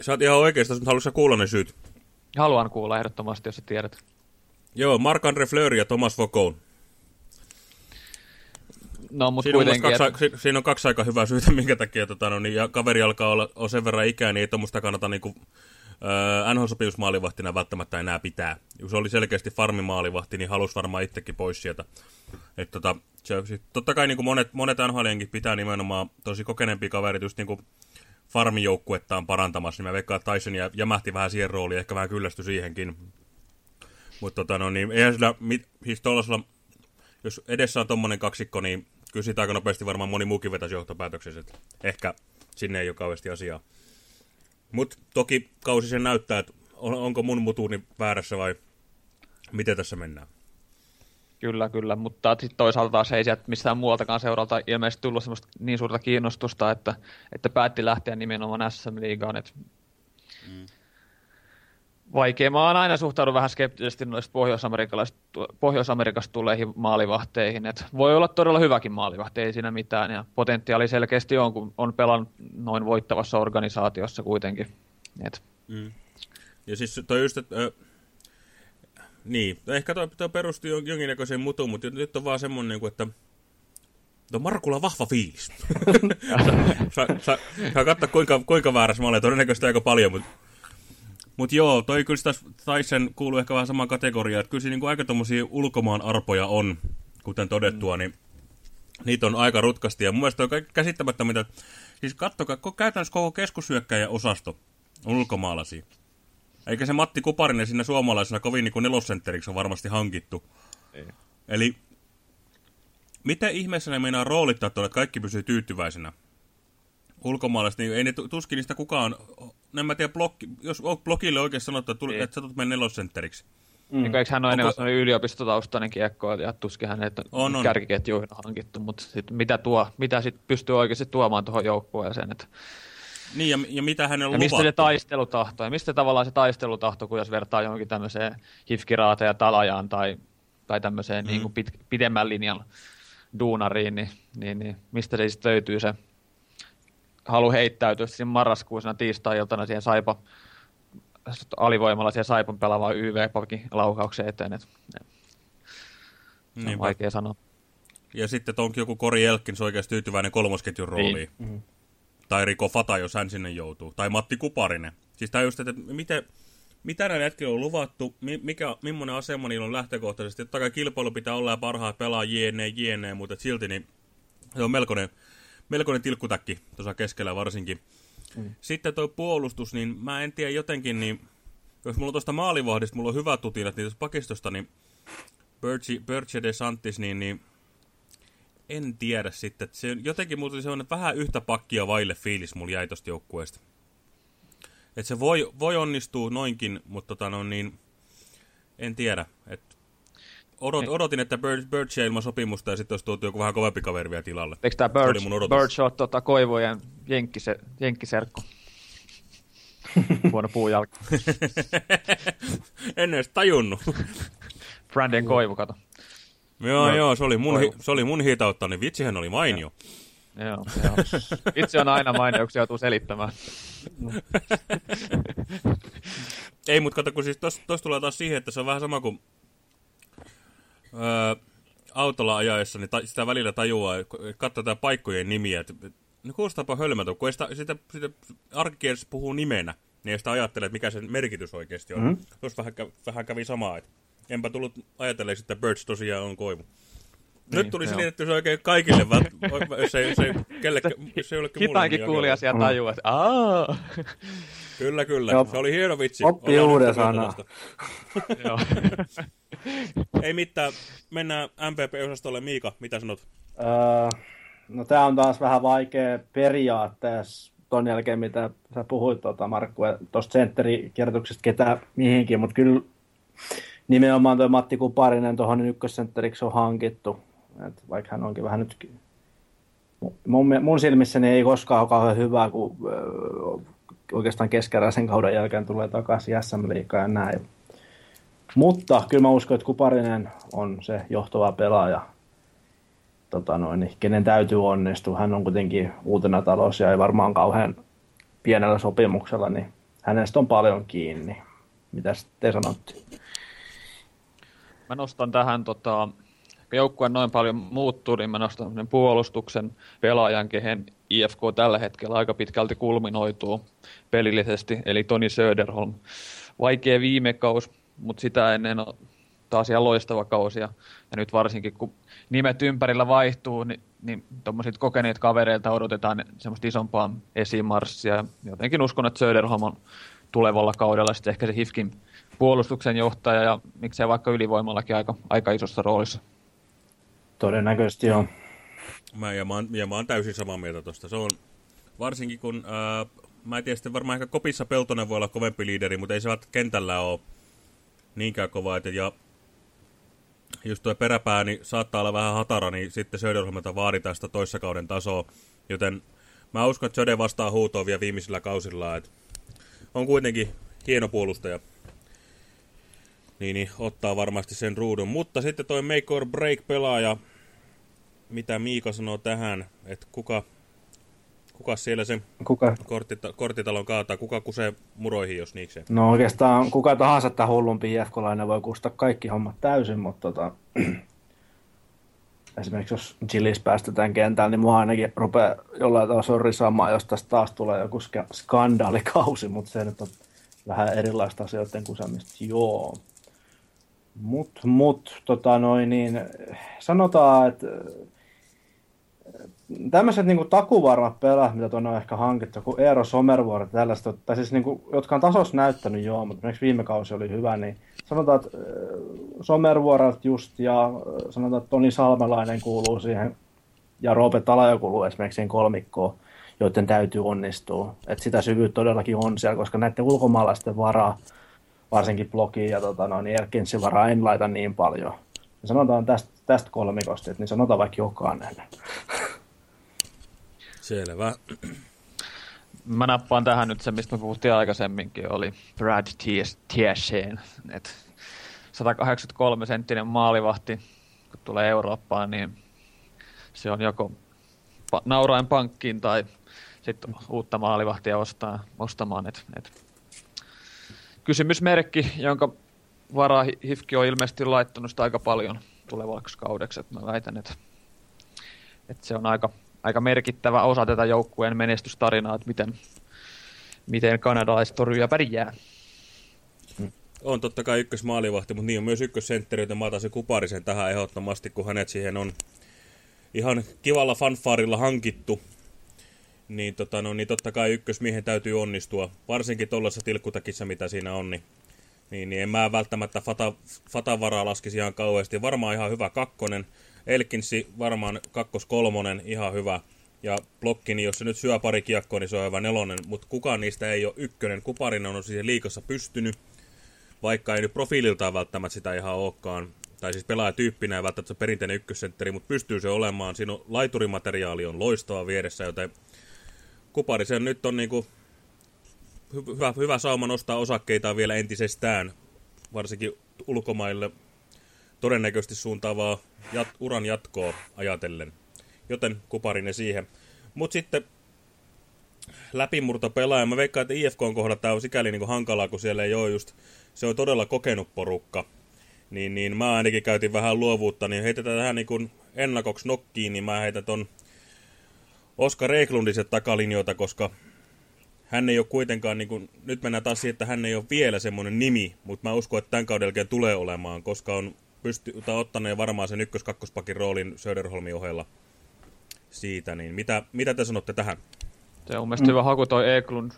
sä oot ihan oikeasta, mutta haluatko kuulla ne syyt? Haluan kuulla ehdottomasti, jos sä tiedät. Joo, Marc-André Fleur ja Thomas Vaucoun. No, siinä, kuitenkin, on kaksi, et... siinä on kaksi aika hyvää syytä, [LAUGHS] minkä takia tota, no, niin, ja kaveri alkaa olla on sen verran ikää, niin ei tuommoista kannata niin kuin, äh, NHL-sopimusmaalivahtina välttämättä enää pitää. Jos oli selkeästi farmimaalivahti, niin halusi varmaan itsekin pois sieltä. Et, tota, se, sit, totta kai niin kuin monet, monet NHLienkin pitää nimenomaan tosi kokeneempi kaverit just niin kuin farmijoukkuettaan parantamassa, niin mä veikkaan, että Tyson jämähti vähän siihen rooliin, ehkä vähän kyllästy siihenkin. Mutta tota, no, niin, eihän sillä, mit, siis jos edessä on tommonen kaksikko, niin kyllä siitä aika nopeasti varmaan moni muukin vetäisi johtopäätöksessä, että ehkä sinne ei ole kauheasti asiaa. Mutta toki kausi sen näyttää, että on, onko mun mutuuni väärässä vai miten tässä mennään. Kyllä, kyllä, mutta sitten toisaalta taas ei sieltä mistään muualtakaan seuralta ilmeisesti tullut semmoista niin suurta kiinnostusta, että, että päätti lähteä nimenomaan SM-liigaan. Mm vaikea. Mä oon aina suhtaudun vähän skeptisesti noista Pohjois-Amerikasta tuleihin maalivahteihin. Et voi olla todella hyväkin maalivahti, ei siinä mitään. Ja potentiaali selkeästi on, kun on pelannut noin voittavassa organisaatiossa kuitenkin. Et. Mm. Ja siis toi just, että... Niin, ehkä toi, toi perustui jonkinnäköiseen mutuun, mutta nyt on vaan semmoinen, niinku, että No Markulla vahva fiilis. [LAUGHS] saa, saa, saa katsoa, kuinka, kuinka väärässä mä olen. Todennäköisesti aika paljon, mutta mutta joo, toi kyllä sitä Tyson kuuluu ehkä vähän samaan kategoriaan, että kyllä siinä niinku aika tommosia ulkomaan arpoja on, kuten todettua, mm. niin niitä on aika rutkasti. Ja mun mielestä on käsittämättä, mitä... Siis kattokaa, käytännössä koko keskusyökkäjä osasto on ulkomaalaisia. Eikä se Matti Kuparinen siinä suomalaisena kovin niin kuin nelosentteriksi on varmasti hankittu. Ei. Eli miten ihmeessä ne meinaa roolittaa tuolla, että kaikki pysyy tyytyväisenä? Ulkomaalaiset, niin ei ne tuskin niistä kukaan en mä tiedä, blokki, jos blogille oikein sanottu, että, niin. että sä tulet mennä nelosentteriksi. Mm. Eikö hän ole enemmän sellainen yliopistotaustainen kiekko, ja tuskin hänet on, on. kärkiketjuihin hankittu, mutta sit, mitä, tuo, mitä sit pystyy oikeasti tuomaan tuohon joukkueeseen. Että... Niin, ja, ja mitä hänellä on mistä se taistelutahto, ja mistä tavallaan se taistelutahto, kun jos vertaa johonkin tämmöiseen hifkiraata ja talajaan tai, tai tämmöiseen mm. niin kuin pit, pidemmän linjan duunariin, niin, niin, niin mistä se sitten löytyy se halu heittäytyä siinä marraskuisena tiistai-iltana siihen Saipa alivoimalla siihen Saipan pelaavaan YV-pakin laukaukseen eteen. Et, et, se on vaikea sanoa. Ja sitten onkin joku Kori Elkins oikeasti tyytyväinen kolmosketjun rooliin. Niin. Mm. Tai Riko Fata, jos hän sinne joutuu. Tai Matti Kuparinen. Siis tämä just, että miten, mitä näillä jätkillä on luvattu, mikä, millainen asema niillä on lähtökohtaisesti. Totta kai kilpailu pitää olla ja parhaat pelaa jne, jne, mutta silti niin se on melkoinen, melkoinen tilkkutäkki tuossa keskellä varsinkin. Mm. Sitten tuo puolustus, niin mä en tiedä jotenkin, niin jos mulla on tuosta maalivahdista, mulla on hyvä tutinat, niin tuosta pakistosta, niin Birch de Santis, niin, niin en tiedä sitten. Että se, jotenkin mulla se on vähän yhtä pakkia vaille fiilis mulla jäi tosta joukkueesta. Että se voi, voi onnistua noinkin, mutta tota, no, niin, en tiedä. Et odot, odotin, että Birch, Birch ilman sopimusta ja sitten olisi tuotu joku vähän kovempi kaveri vielä tilalle. Eikö tämä Birch, Birch ole tota, Koivujen jenkkise, jenkkiserkku? [LAUGHS] Huono puujalka. [LAUGHS] en edes tajunnut. Brandon Koivu, kato. Joo, no, joo, se oli mun, hi, se oli mun hitautta, niin vitsihän oli mainio. Joo, joo. Vitsi on aina mainio, kun se joutuu selittämään. [LAUGHS] Ei, mutta kato, kun siis tossa, tossa tulee taas siihen, että se on vähän sama kuin öö, autolla ajaessa, niin ta, sitä välillä tajuaa, katsoo tätä paikkojen nimiä, että ne kuulostaapa hölmätön, kun sitä, sitä, sitä arkikielessä puhuu nimenä, niin ei sitä ajattele, että mikä sen merkitys oikeasti on. Mm -hmm. Tuossa vähän, vähän kävi samaa, että enpä tullut ajatelleeksi, että Birds tosiaan on koivu. Nyt niin, tuli selitetty se oikein kaikille, jos ei, se, kelle, se ei olekin mulle. Hitaankin kuulija siellä tajuu, että aah. Kyllä, kyllä. Joo. Se oli hieno vitsi. Oppi uuden sana. [LAUGHS] ei mitään. Mennään MPP-osastolle. Miika, mitä sanot? Öö, no tää on taas vähän vaikea periaatteessa ton jälkeen, mitä sä puhuit, tuota, Markku, tuosta sentterikierrätyksestä, ketä mihinkin, mutta kyllä nimenomaan tuo Matti Kuparinen tuohon ykkössentteriksi on hankittu. Et vaikka hän onkin vähän nyt mun, mun silmissäni ei koskaan ole kauhean hyvä, kun oikeastaan keskeräisen kauden jälkeen tulee takaisin SM Liigaan ja näin. Mutta kyllä mä uskon, että Kuparinen on se johtava pelaaja, tota noin, niin kenen täytyy onnistua. Hän on kuitenkin uutena talous ja ei varmaan kauhean pienellä sopimuksella, niin hänestä on paljon kiinni. Mitä te sanotte? Mä nostan tähän tota, joukkue noin paljon muuttuu, niin mä nostan puolustuksen pelaajan, kehen IFK tällä hetkellä aika pitkälti kulminoituu pelillisesti, eli Toni Söderholm. Vaikea viime kaus, mutta sitä ennen on taas ihan loistava kausi. Ja, nyt varsinkin, kun nimet ympärillä vaihtuu, niin, niin tuommoisilta kokeneet kavereilta odotetaan semmoista isompaa esimarssia. Jotenkin uskon, että Söderholm on tulevalla kaudella sitten ehkä se HIFKin puolustuksen johtaja ja miksei vaikka ylivoimallakin aika, aika isossa roolissa. Todennäköisesti on. Mä, ja, mä oon, ja mä oon täysin samaa mieltä tuosta. Se on varsinkin kun, ää, mä en tiedä, sitten varmaan ehkä kopissa Peltonen voi olla kovempi liideri, mutta ei se kentällä ole niinkään kova. Että, ja just tuo peräpää niin saattaa olla vähän hatara, niin sitten Söderholmelta vaaditaan sitä toissakauden tasoa. Joten mä uskon, että Söde vastaa huutoon vielä viimeisillä kausilla. Että on kuitenkin hieno puolustaja niin, niin ottaa varmasti sen ruudun. Mutta sitten toi make or break pelaaja, mitä Miika sanoo tähän, että kuka, kuka siellä se kuka? Korttita, korttitalon kaataa, kuka kusee muroihin, jos niikseen? No oikeastaan kuka tahansa tämä hullumpi jefkolainen voi kustaa kaikki hommat täysin, mutta tota, [CLEARS THROAT] esimerkiksi jos Gillis päästetään kentällä, niin mua ainakin rupeaa jollain tavalla sorrisaamaan, jos tästä taas tulee joku skandaalikausi, mutta se nyt on vähän erilaista asioiden kusamista. Joo. Mut, mut, tota noin, niin, sanotaan, että tämmöiset niinku takuvarmat pelät, mitä tuonne on ehkä hankittu, kuin Eero Somervuori tällaista, tai siis niinku, jotka on tasossa näyttänyt joo, mutta esimerkiksi viime kausi oli hyvä, niin sanotaan, että Somervuorelta just ja sanotaan, että Toni Salmelainen kuuluu siihen ja Roope Talajo kuuluu esimerkiksi siihen kolmikkoon, joiden täytyy onnistua. Että sitä syvyyttä todellakin on siellä, koska näiden ulkomaalaisten varaa varsinkin blogiin ja tota, no, niin Erkinsin varaa en laita niin paljon. Ja sanotaan tästä, tästä kolmikosta, että niin sanotaan vaikka jokainen. Selvä. Mä nappaan tähän nyt se, mistä me puhuttiin aikaisemminkin, oli Brad Tiersen. 183 senttinen maalivahti, kun tulee Eurooppaan, niin se on joko naurain pankkiin tai sitten uutta maalivahtia ostaa, ostamaan. Et, et kysymysmerkki, jonka varaa Hifki on ilmeisesti laittanut sitä aika paljon tulevaksi kaudeksi. Että mä väitän, että, että se on aika, aika merkittävä osa tätä joukkueen menestystarinaa, että miten, miten kanadalaistoryjä pärjää. On totta kai ykkösmaalivahti, mutta niin on myös ykkössentteri, joten mä otan se Kuparisen tähän ehdottomasti, kun hänet siihen on ihan kivalla fanfaarilla hankittu. Niin, tota, no, niin totta kai ykkösmiehen täytyy onnistua, varsinkin tuollaisessa tilkkutakissa, mitä siinä on, niin niin, niin en mä välttämättä fata, fatan varaa laskisi ihan kauheasti. Varmaan ihan hyvä kakkonen. Elkinsi varmaan kakkos-kolmonen, ihan hyvä. Ja blokki, niin jos se nyt syö pari kiekkoa, niin se on hyvä nelonen. Mutta kukaan niistä ei ole ykkönen. Kuparinen on siihen liikassa pystynyt, vaikka ei nyt profiililtaan välttämättä sitä ihan olekaan. Tai siis pelaajatyyppinä ei välttämättä se perinteinen ykkössentteri, mutta pystyy se olemaan. Siinä on laiturimateriaali on loistava vieressä, joten Kuparisen nyt on niinku hyvä, hyvä sauma nostaa osakkeita vielä entisestään, varsinkin ulkomaille todennäköisesti suuntaavaa jat, uran jatkoa ajatellen. Joten kuparinen siihen. Mutta sitten läpimurto pelaaja. Mä veikkaan, että IFK on kohdalla tämä on sikäli niin hankalaa, kun siellä ei ole just, se on todella kokenut porukka. Niin, niin mä ainakin käytin vähän luovuutta, niin heitetään tähän niin ennakoksi nokkiin, niin mä heitän ton Oskar Eklundiset takalinjoita, koska hän ei ole kuitenkaan, niin kuin, nyt mennään taas siihen, että hän ei ole vielä semmoinen nimi, mutta mä uskon, että tämän kauden tulee olemaan, koska on pysty, ottanut varmaan sen ykkös-kakkospakin roolin Söderholmin ohella siitä, niin mitä, mitä te sanotte tähän? Se on mielestäni hyvä haku toi Eklund.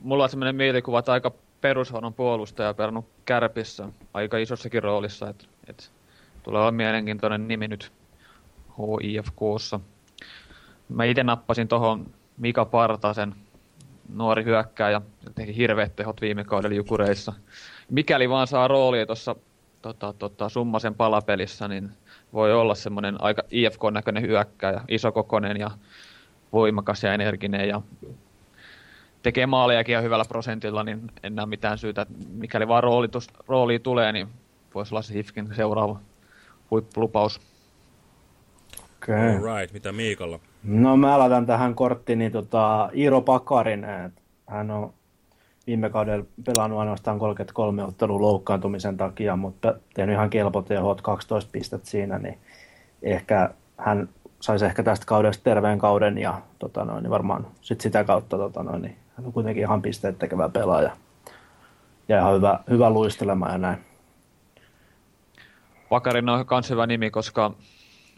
Mulla on semmoinen mielikuva, että aika perushoidon puolustaja pelannut kärpissä aika isossakin roolissa, että, että tulee olla mielenkiintoinen nimi nyt HIFKssa. Mä itse nappasin tuohon Mika Partasen nuori hyökkääjä, jotenkin hirveät tehot viime kaudella Jukureissa. Mikäli vaan saa roolia tuossa tota, tota, summasen palapelissä, niin voi olla semmoinen aika IFK-näköinen hyökkääjä, isokokoinen ja voimakas ja energinen ja tekee maalejakin ja hyvällä prosentilla, niin en näe mitään syytä. Mikäli vaan rooli tulee, niin voisi olla se HIFKin seuraava huippulupaus. Okay. All right, mitä Miikalla? No mä laitan tähän korttiin niin tota, Iiro Pakarin. Hän on viime kaudella pelannut ainoastaan 33 ottelun loukkaantumisen takia, mutta tehnyt ihan kelpo tehot 12 pistettä siinä, niin ehkä hän saisi ehkä tästä kaudesta terveen kauden ja tota noin, niin varmaan sit sitä kautta tota noin, niin hän on kuitenkin ihan pisteet tekevä pelaaja ja ihan hyvä, hyvä luistelema ja näin. Pakarin on myös hyvä nimi, koska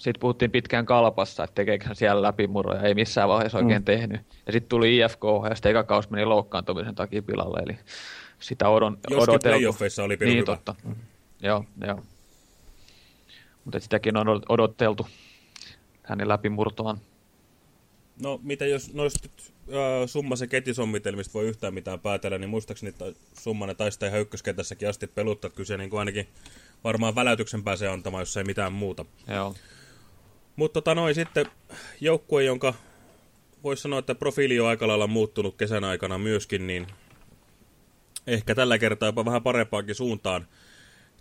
sitten puhuttiin pitkään kalpassa, että tekeekö hän siellä läpimurroja, ei missään vaiheessa oikein mm. tehnyt. Ja sitten tuli IFK ja sitten eka meni loukkaantumisen takia pilalle, eli sitä odon, Joskin odoteltu. oli Niin, hyvä. totta. Mm. Joo, joo. Mutta sitäkin on odoteltu hänen läpimurtoaan. No, mitä jos noista äh, summasen ketisomitelmista voi yhtään mitään päätellä, niin muistaakseni että summanen taisi ihan ykköskentässäkin asti peluttaa, että kyllä se niin kuin ainakin varmaan väläytyksen pääsee antamaan, jos ei mitään muuta. Joo. Mutta tota noin sitten joukkue, jonka voisi sanoa, että profiili on aika lailla muuttunut kesän aikana myöskin, niin ehkä tällä kertaa jopa vähän parempaankin suuntaan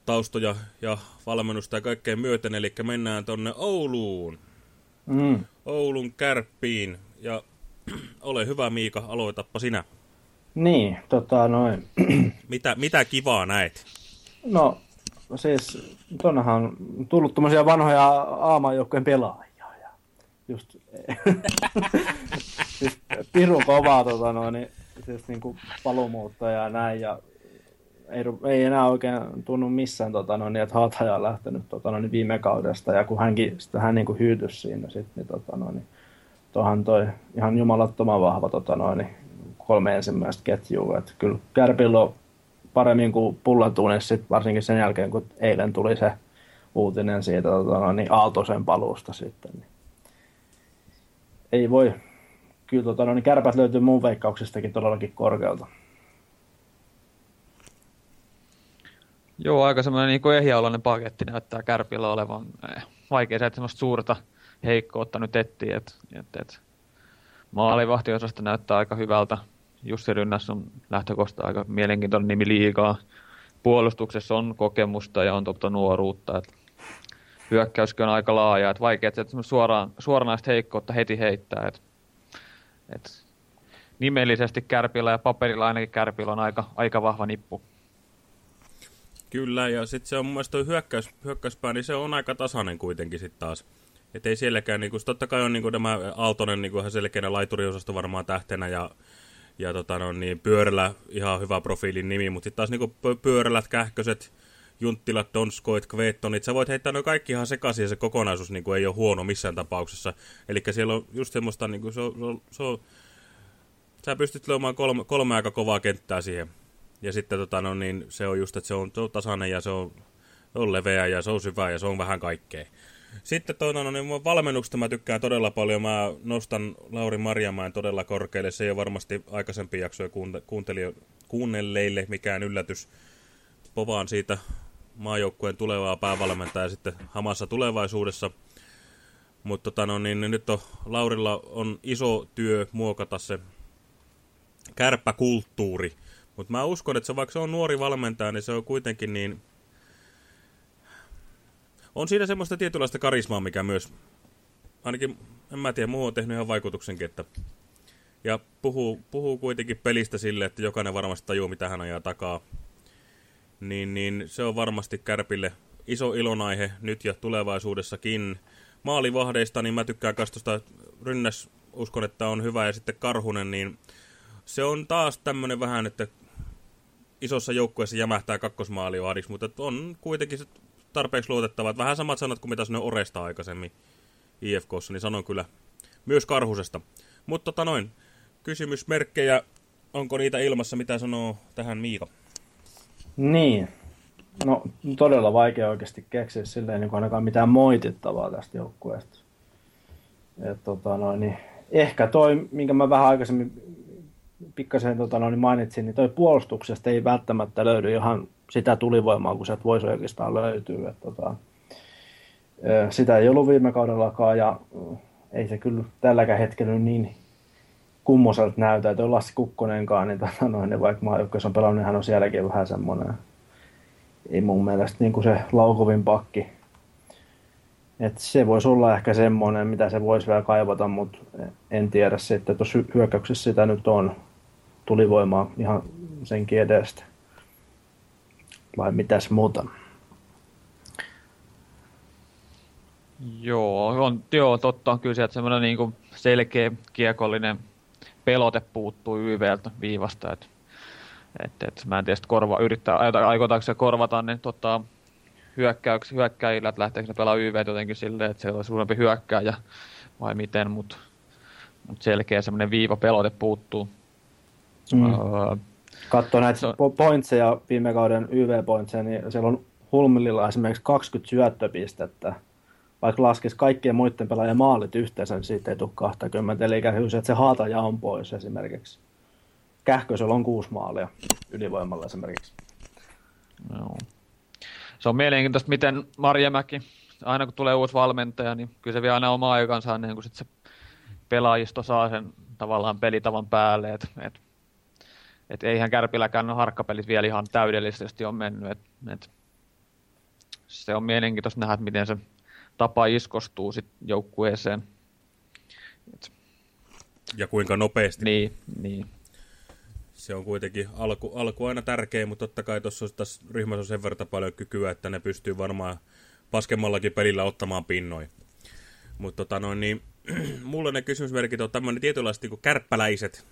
taustoja ja valmennusta ja kaikkea myöten, eli mennään tonne Ouluun. Mm. Oulun kärppiin, ja [CLEARS THROAT] ole hyvä Miika, aloitappa sinä. Niin, tota noin. [CLEARS THROAT] mitä, mitä kivaa näet? No, siis tuonnehan on tullut tuommoisia vanhoja aamajoukkojen pelaajia. Ja just, [LAUGHS] siis piru kovaa tota noin, niin, siis niin kuin paluumuuttaja ja näin. Ja ei, ei enää oikein tunnu missään, tota noin, että Hataja on lähtenyt tota noin, viime kaudesta. Ja kun hänkin, sitä hän niin kuin hyytyi siinä sit, niin, tota noin, niin tuohan toi ihan jumalattoman vahva tota noin, niin kolme ensimmäistä ketjua. Että kyllä Kärpillä on paremmin kuin pullatuunissa, sit varsinkin sen jälkeen, kun eilen tuli se uutinen siitä tota, niin Aaltosen paluusta sitten. Niin. Ei voi, kyllä tota, no, niin kärpät löytyy mun veikkauksistakin todellakin korkealta. Joo, aika semmoinen niin ehjäolainen paketti näyttää kärpillä olevan. Eh, vaikea että semmoista suurta heikkoutta nyt etsii. Et, et, et. Maalivahtiosasta näyttää aika hyvältä. Jussi Rynnäs on lähtökohta aika mielenkiintoinen nimi liikaa. Puolustuksessa on kokemusta ja on totta nuoruutta. Et hyökkäyskin on aika laaja. Et vaikea, että suoraan, suoranaista heikkoutta heti heittää. Et, et nimellisesti Kärpillä ja paperilla ainakin Kärpillä on aika, aika vahva nippu. Kyllä, ja sitten se on mun mielestä hyökkäys, hyökkäyspää, niin se on aika tasainen kuitenkin sitten taas. Että ei sielläkään, niin kuin, totta kai on niin kuin, tämä Aaltonen niin selkeänä laituriosasto varmaan tähtenä, ja ja tota, no, niin, pyörällä ihan hyvä profiilin nimi, mutta sitten taas niin pyörälät, kähköset, Junttilat, Donskoit, Kveettonit, sä voit heittää noin kaikki ihan sekaisin ja se kokonaisuus niin kuin ei ole huono missään tapauksessa. Eli siellä on just semmoista, niin kuin se, on, se, on, se on, sä pystyt luomaan kolme, kolme aika kovaa kenttää siihen. Ja sitten tota, no, niin, se on just, että se on, se on tasainen ja se on, se on leveä ja se on syvä ja se on vähän kaikkea. Sitten toinen no, niin valmennuksesta mä tykkään todella paljon. Mä nostan Lauri Marjamäen todella korkealle. Se ei ole varmasti aikaisempi jaksoja kuunnelleille mikään yllätys. Povaan siitä maajoukkueen tulevaa päävalmentajaa sitten hamassa tulevaisuudessa. Mutta tota, no, niin, nyt on, Laurilla on iso työ muokata se kärppäkulttuuri. Mutta mä uskon, että se, vaikka se on nuori valmentaja, niin se on kuitenkin niin... On siinä semmoista tietynlaista karismaa, mikä myös... Ainakin, en mä tiedä, muu on tehnyt ihan vaikutuksenkin, että... Ja puhuu, puhuu kuitenkin pelistä sille, että jokainen varmasti tajuu, mitä hän ajaa takaa niin, niin se on varmasti Kärpille iso ilonaihe nyt ja tulevaisuudessakin. Maalivahdeista, niin mä tykkään kastosta Rynnäs, uskon, että on hyvä, ja sitten Karhunen, niin se on taas tämmöinen vähän, että isossa joukkueessa jämähtää kakkosmaali ahdiksi, mutta on kuitenkin tarpeeksi luotettava. Vähän samat sanat kuin mitä sanoin Oresta aikaisemmin IFKssa, niin sanon kyllä myös Karhusesta. Mutta tota noin, kysymysmerkkejä, onko niitä ilmassa, mitä sanoo tähän Miika? Niin. No todella vaikea oikeasti keksiä silleen niin ainakaan mitään moitittavaa tästä joukkueesta. Et, tota, no, niin, ehkä toi, minkä mä vähän aikaisemmin pikkasen tota, no, niin mainitsin, niin toi puolustuksesta ei välttämättä löydy ihan sitä tulivoimaa, kun sieltä voisi oikeastaan löytyä. Et, tota, sitä ei ollut viime kaudellakaan ja ei se kyllä tälläkään hetkellä niin kummoselta näytä, että on Lassi Kukkonenkaan, niin, tota, noin, niin vaikka maajoukkueessa on pelannut, niin hän on sielläkin vähän semmoinen, ei mun mielestä niin kuin se laukovin pakki. Et se voisi olla ehkä semmoinen, mitä se voisi vielä kaivata, mutta en tiedä sitten, että tuossa hyökkäyksessä sitä nyt on tulivoimaa ihan senkin edestä. Vai mitäs muuta? Joo, on, joo, totta kyllä sieltä semmoinen niin selkeä kiekollinen pelote puuttuu YVltä viivasta. Et, et, et, mä en tiedä, korva, yrittää, aikotaanko se korvata niin tota, hyökkäyks, hyökkäjillä, että lähteekö ne pelaa YV jotenkin silleen, että se on suurempi hyökkääjä vai miten, mutta mut selkeä semmoinen viiva pelote puuttuu. Mm. Uh, Katso näitä so, pointseja viime kauden YV-pointseja, niin siellä on Hulmillilla esimerkiksi 20 syöttöpistettä vaikka laskisi kaikkien muiden pelaajien maalit yhteensä, niin siitä ei tule 20. Eli hyvä, että se haataja on pois esimerkiksi. Kähkösellä on kuusi maalia ylivoimalla esimerkiksi. Joo. Se on mielenkiintoista, miten Marjamäki, aina kun tulee uusi valmentaja, niin kyllä se vie aina oma aikansa, niin kun sit se pelaajisto saa sen tavallaan pelitavan päälle. Et, et, et eihän Kärpiläkään no harkkapelit vielä ihan täydellisesti on mennyt. Et, et, se on mielenkiintoista nähdä, miten se tapa iskostuu sit joukkueeseen. Et... Ja kuinka nopeasti. Niin, niin. Se on kuitenkin alku, alku aina tärkeä, mutta totta kai tuossa ryhmässä on sen verran paljon kykyä, että ne pystyy varmaan paskemmallakin pelillä ottamaan pinnoin. Mutta tota noin, niin, [CLEARS THROAT] mulle ne kysymysmerkit on tämmöinen tietynlaiset niin kärppäläiset.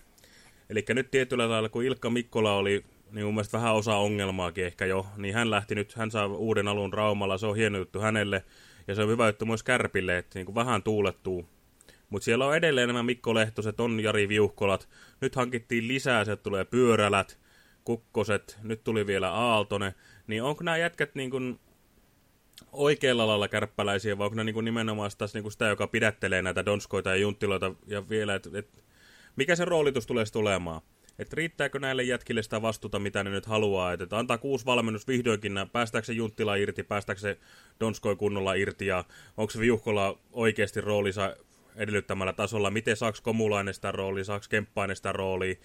Eli nyt tietyllä lailla, kun Ilkka Mikkola oli niin mun mielestä vähän osa ongelmaakin ehkä jo, niin hän lähti nyt, hän saa uuden alun Raumalla, se on hieno juttu hänelle. Ja se on hyvä juttu myös Kärpille, että niin kuin vähän tuulettuu. Mutta siellä on edelleen nämä Mikko Lehtoset, on Jari Viuhkolat. Nyt hankittiin lisää, se tulee pyörälät, kukkoset, nyt tuli vielä Aaltone. Niin onko nämä jätkät niin kuin oikealla lailla kärppäläisiä, vai onko ne niin kuin nimenomaan taas niin kuin sitä, joka pidättelee näitä donskoita ja junttiloita ja vielä, että et, mikä se roolitus tulee tulemaan? että riittääkö näille jätkille sitä vastuuta, mitä ne nyt haluaa, että, antaa kuusi valmennus vihdoinkin, päästääkö se Junttila irti, päästääkö se Donskoi kunnolla irti, ja onko se Viuhkola oikeasti roolinsa edellyttämällä tasolla, miten saaks Komulainen sitä roolia, saaks Kemppainen sitä roolia,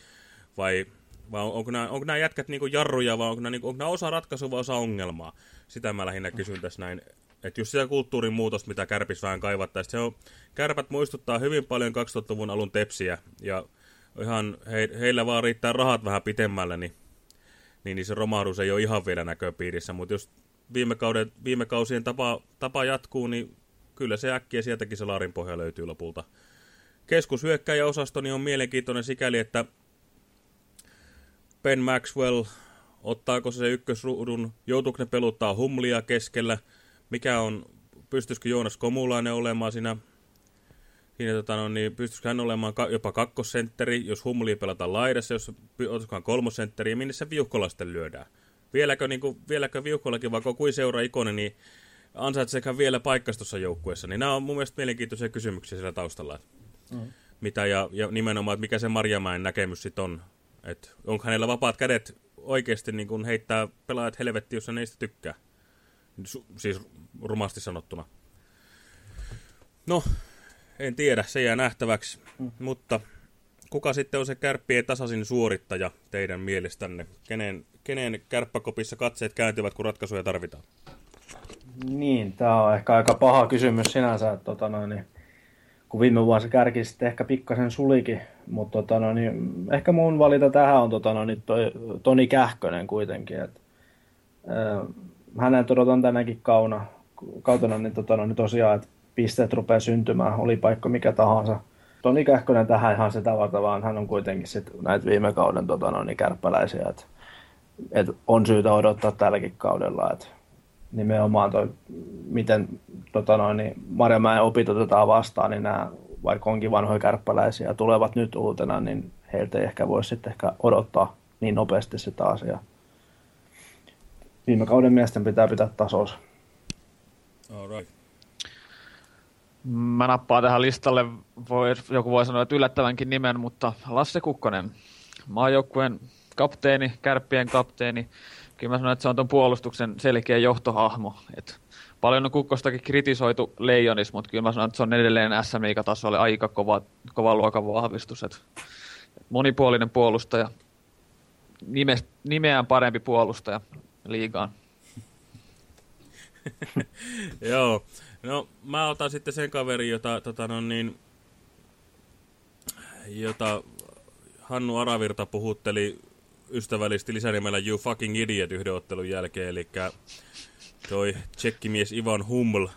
vai, vai onko, nämä, onko nämä jätkät niin jarruja, vai onko nämä, niin onko nämä osa ratkaisua vai osa ongelmaa? Sitä mä lähinnä kysyn tässä näin. Että just sitä kulttuurin muutosta, mitä kärpis vähän kaivattaisiin. Se on, kärpät muistuttaa hyvin paljon 2000-luvun alun tepsiä, ja ihan he, heillä vaan riittää rahat vähän pitemmälle, niin, niin, niin se romahdus ei ole ihan vielä näköpiirissä, mutta jos viime, kauden, viime kausien tapa, tapa jatkuu, niin kyllä se äkkiä sieltäkin se laarin pohja löytyy lopulta. Keskushyökkäjäosasto niin on mielenkiintoinen sikäli, että Ben Maxwell, ottaako se ykkösruudun, joutuuko ne peluttaa humlia keskellä, mikä on, pystyisikö Joonas Komulainen olemaan siinä, siinä tota, no, niin pystyisikö hän olemaan ka, jopa kakkosentteri, jos humlia pelataan laidassa, jos otetaan kolmosentteri, ja minne se viuhkola sitten lyödään. Vieläkö, niin kuin, vieläkö viuhkolakin, vaikka kuin seura ikone, niin ansaitseeko vielä paikkastossa joukkueessa, niin nämä on mun mielestä mielenkiintoisia kysymyksiä siellä taustalla. Mm. Mitä ja, ja nimenomaan, että mikä se Marjamäen näkemys sitten on. Että onko hänellä vapaat kädet oikeasti niin kuin heittää pelaajat helvetti, jos hän ei sitä tykkää. Su siis rumasti sanottuna. No, en tiedä, se jää nähtäväksi. Mm. Mutta kuka sitten on se kärppien tasaisin suorittaja teidän mielestänne? Kenen, kenen kärppäkopissa katseet kääntyvät, kun ratkaisuja tarvitaan? Niin, tämä on ehkä aika paha kysymys sinänsä, että tota noin, niin, kun viime vuonna se kärki sitten ehkä pikkasen sulikin, mutta tota noin, niin, ehkä mun valita tähän on tota noin, niin toi, Toni Kähkönen kuitenkin. Et, äh, hänen odotan tänäkin kauna, kautena niin, tota noin, niin tosiaan, että pisteet rupeaa syntymään, oli paikka mikä tahansa. Toni Kähkönen tähän ihan sitä varten, vaan hän on kuitenkin sit näitä viime kauden tota noin, niin kärppäläisiä, että et on syytä odottaa tälläkin kaudella, että nimenomaan toi, miten tota noin, niin Marjamäen opit otetaan vastaan, niin nämä, vaikka onkin vanhoja kärppäläisiä tulevat nyt uutena, niin heiltä ei ehkä voisi sitten ehkä odottaa niin nopeasti sitä asiaa. Viime kauden miesten pitää pitää tasossa. All right. Mä nappaan tähän listalle, voi, joku voi sanoa, että yllättävänkin nimen, mutta Lasse Kukkonen, maajoukkueen kapteeni, kärppien kapteeni, kyllä mä sanon, että se on tuon puolustuksen selkeä johtohahmo. Et paljon on Kukkostakin kritisoitu Leijonis, mutta kyllä mä sanon, että se on edelleen SM-liigatasolle aika kova, kova luokan vahvistus. Et monipuolinen puolustaja, nime, nimeään parempi puolustaja liigaan. [LAUGHS] Joo, no mä otan sitten sen kaverin, jota, tota, no niin, jota Hannu Aravirta puhutteli ystävällisesti lisänimellä You Fucking Idiot yhden ottelun jälkeen, eli toi tsekkimies Ivan Hummel,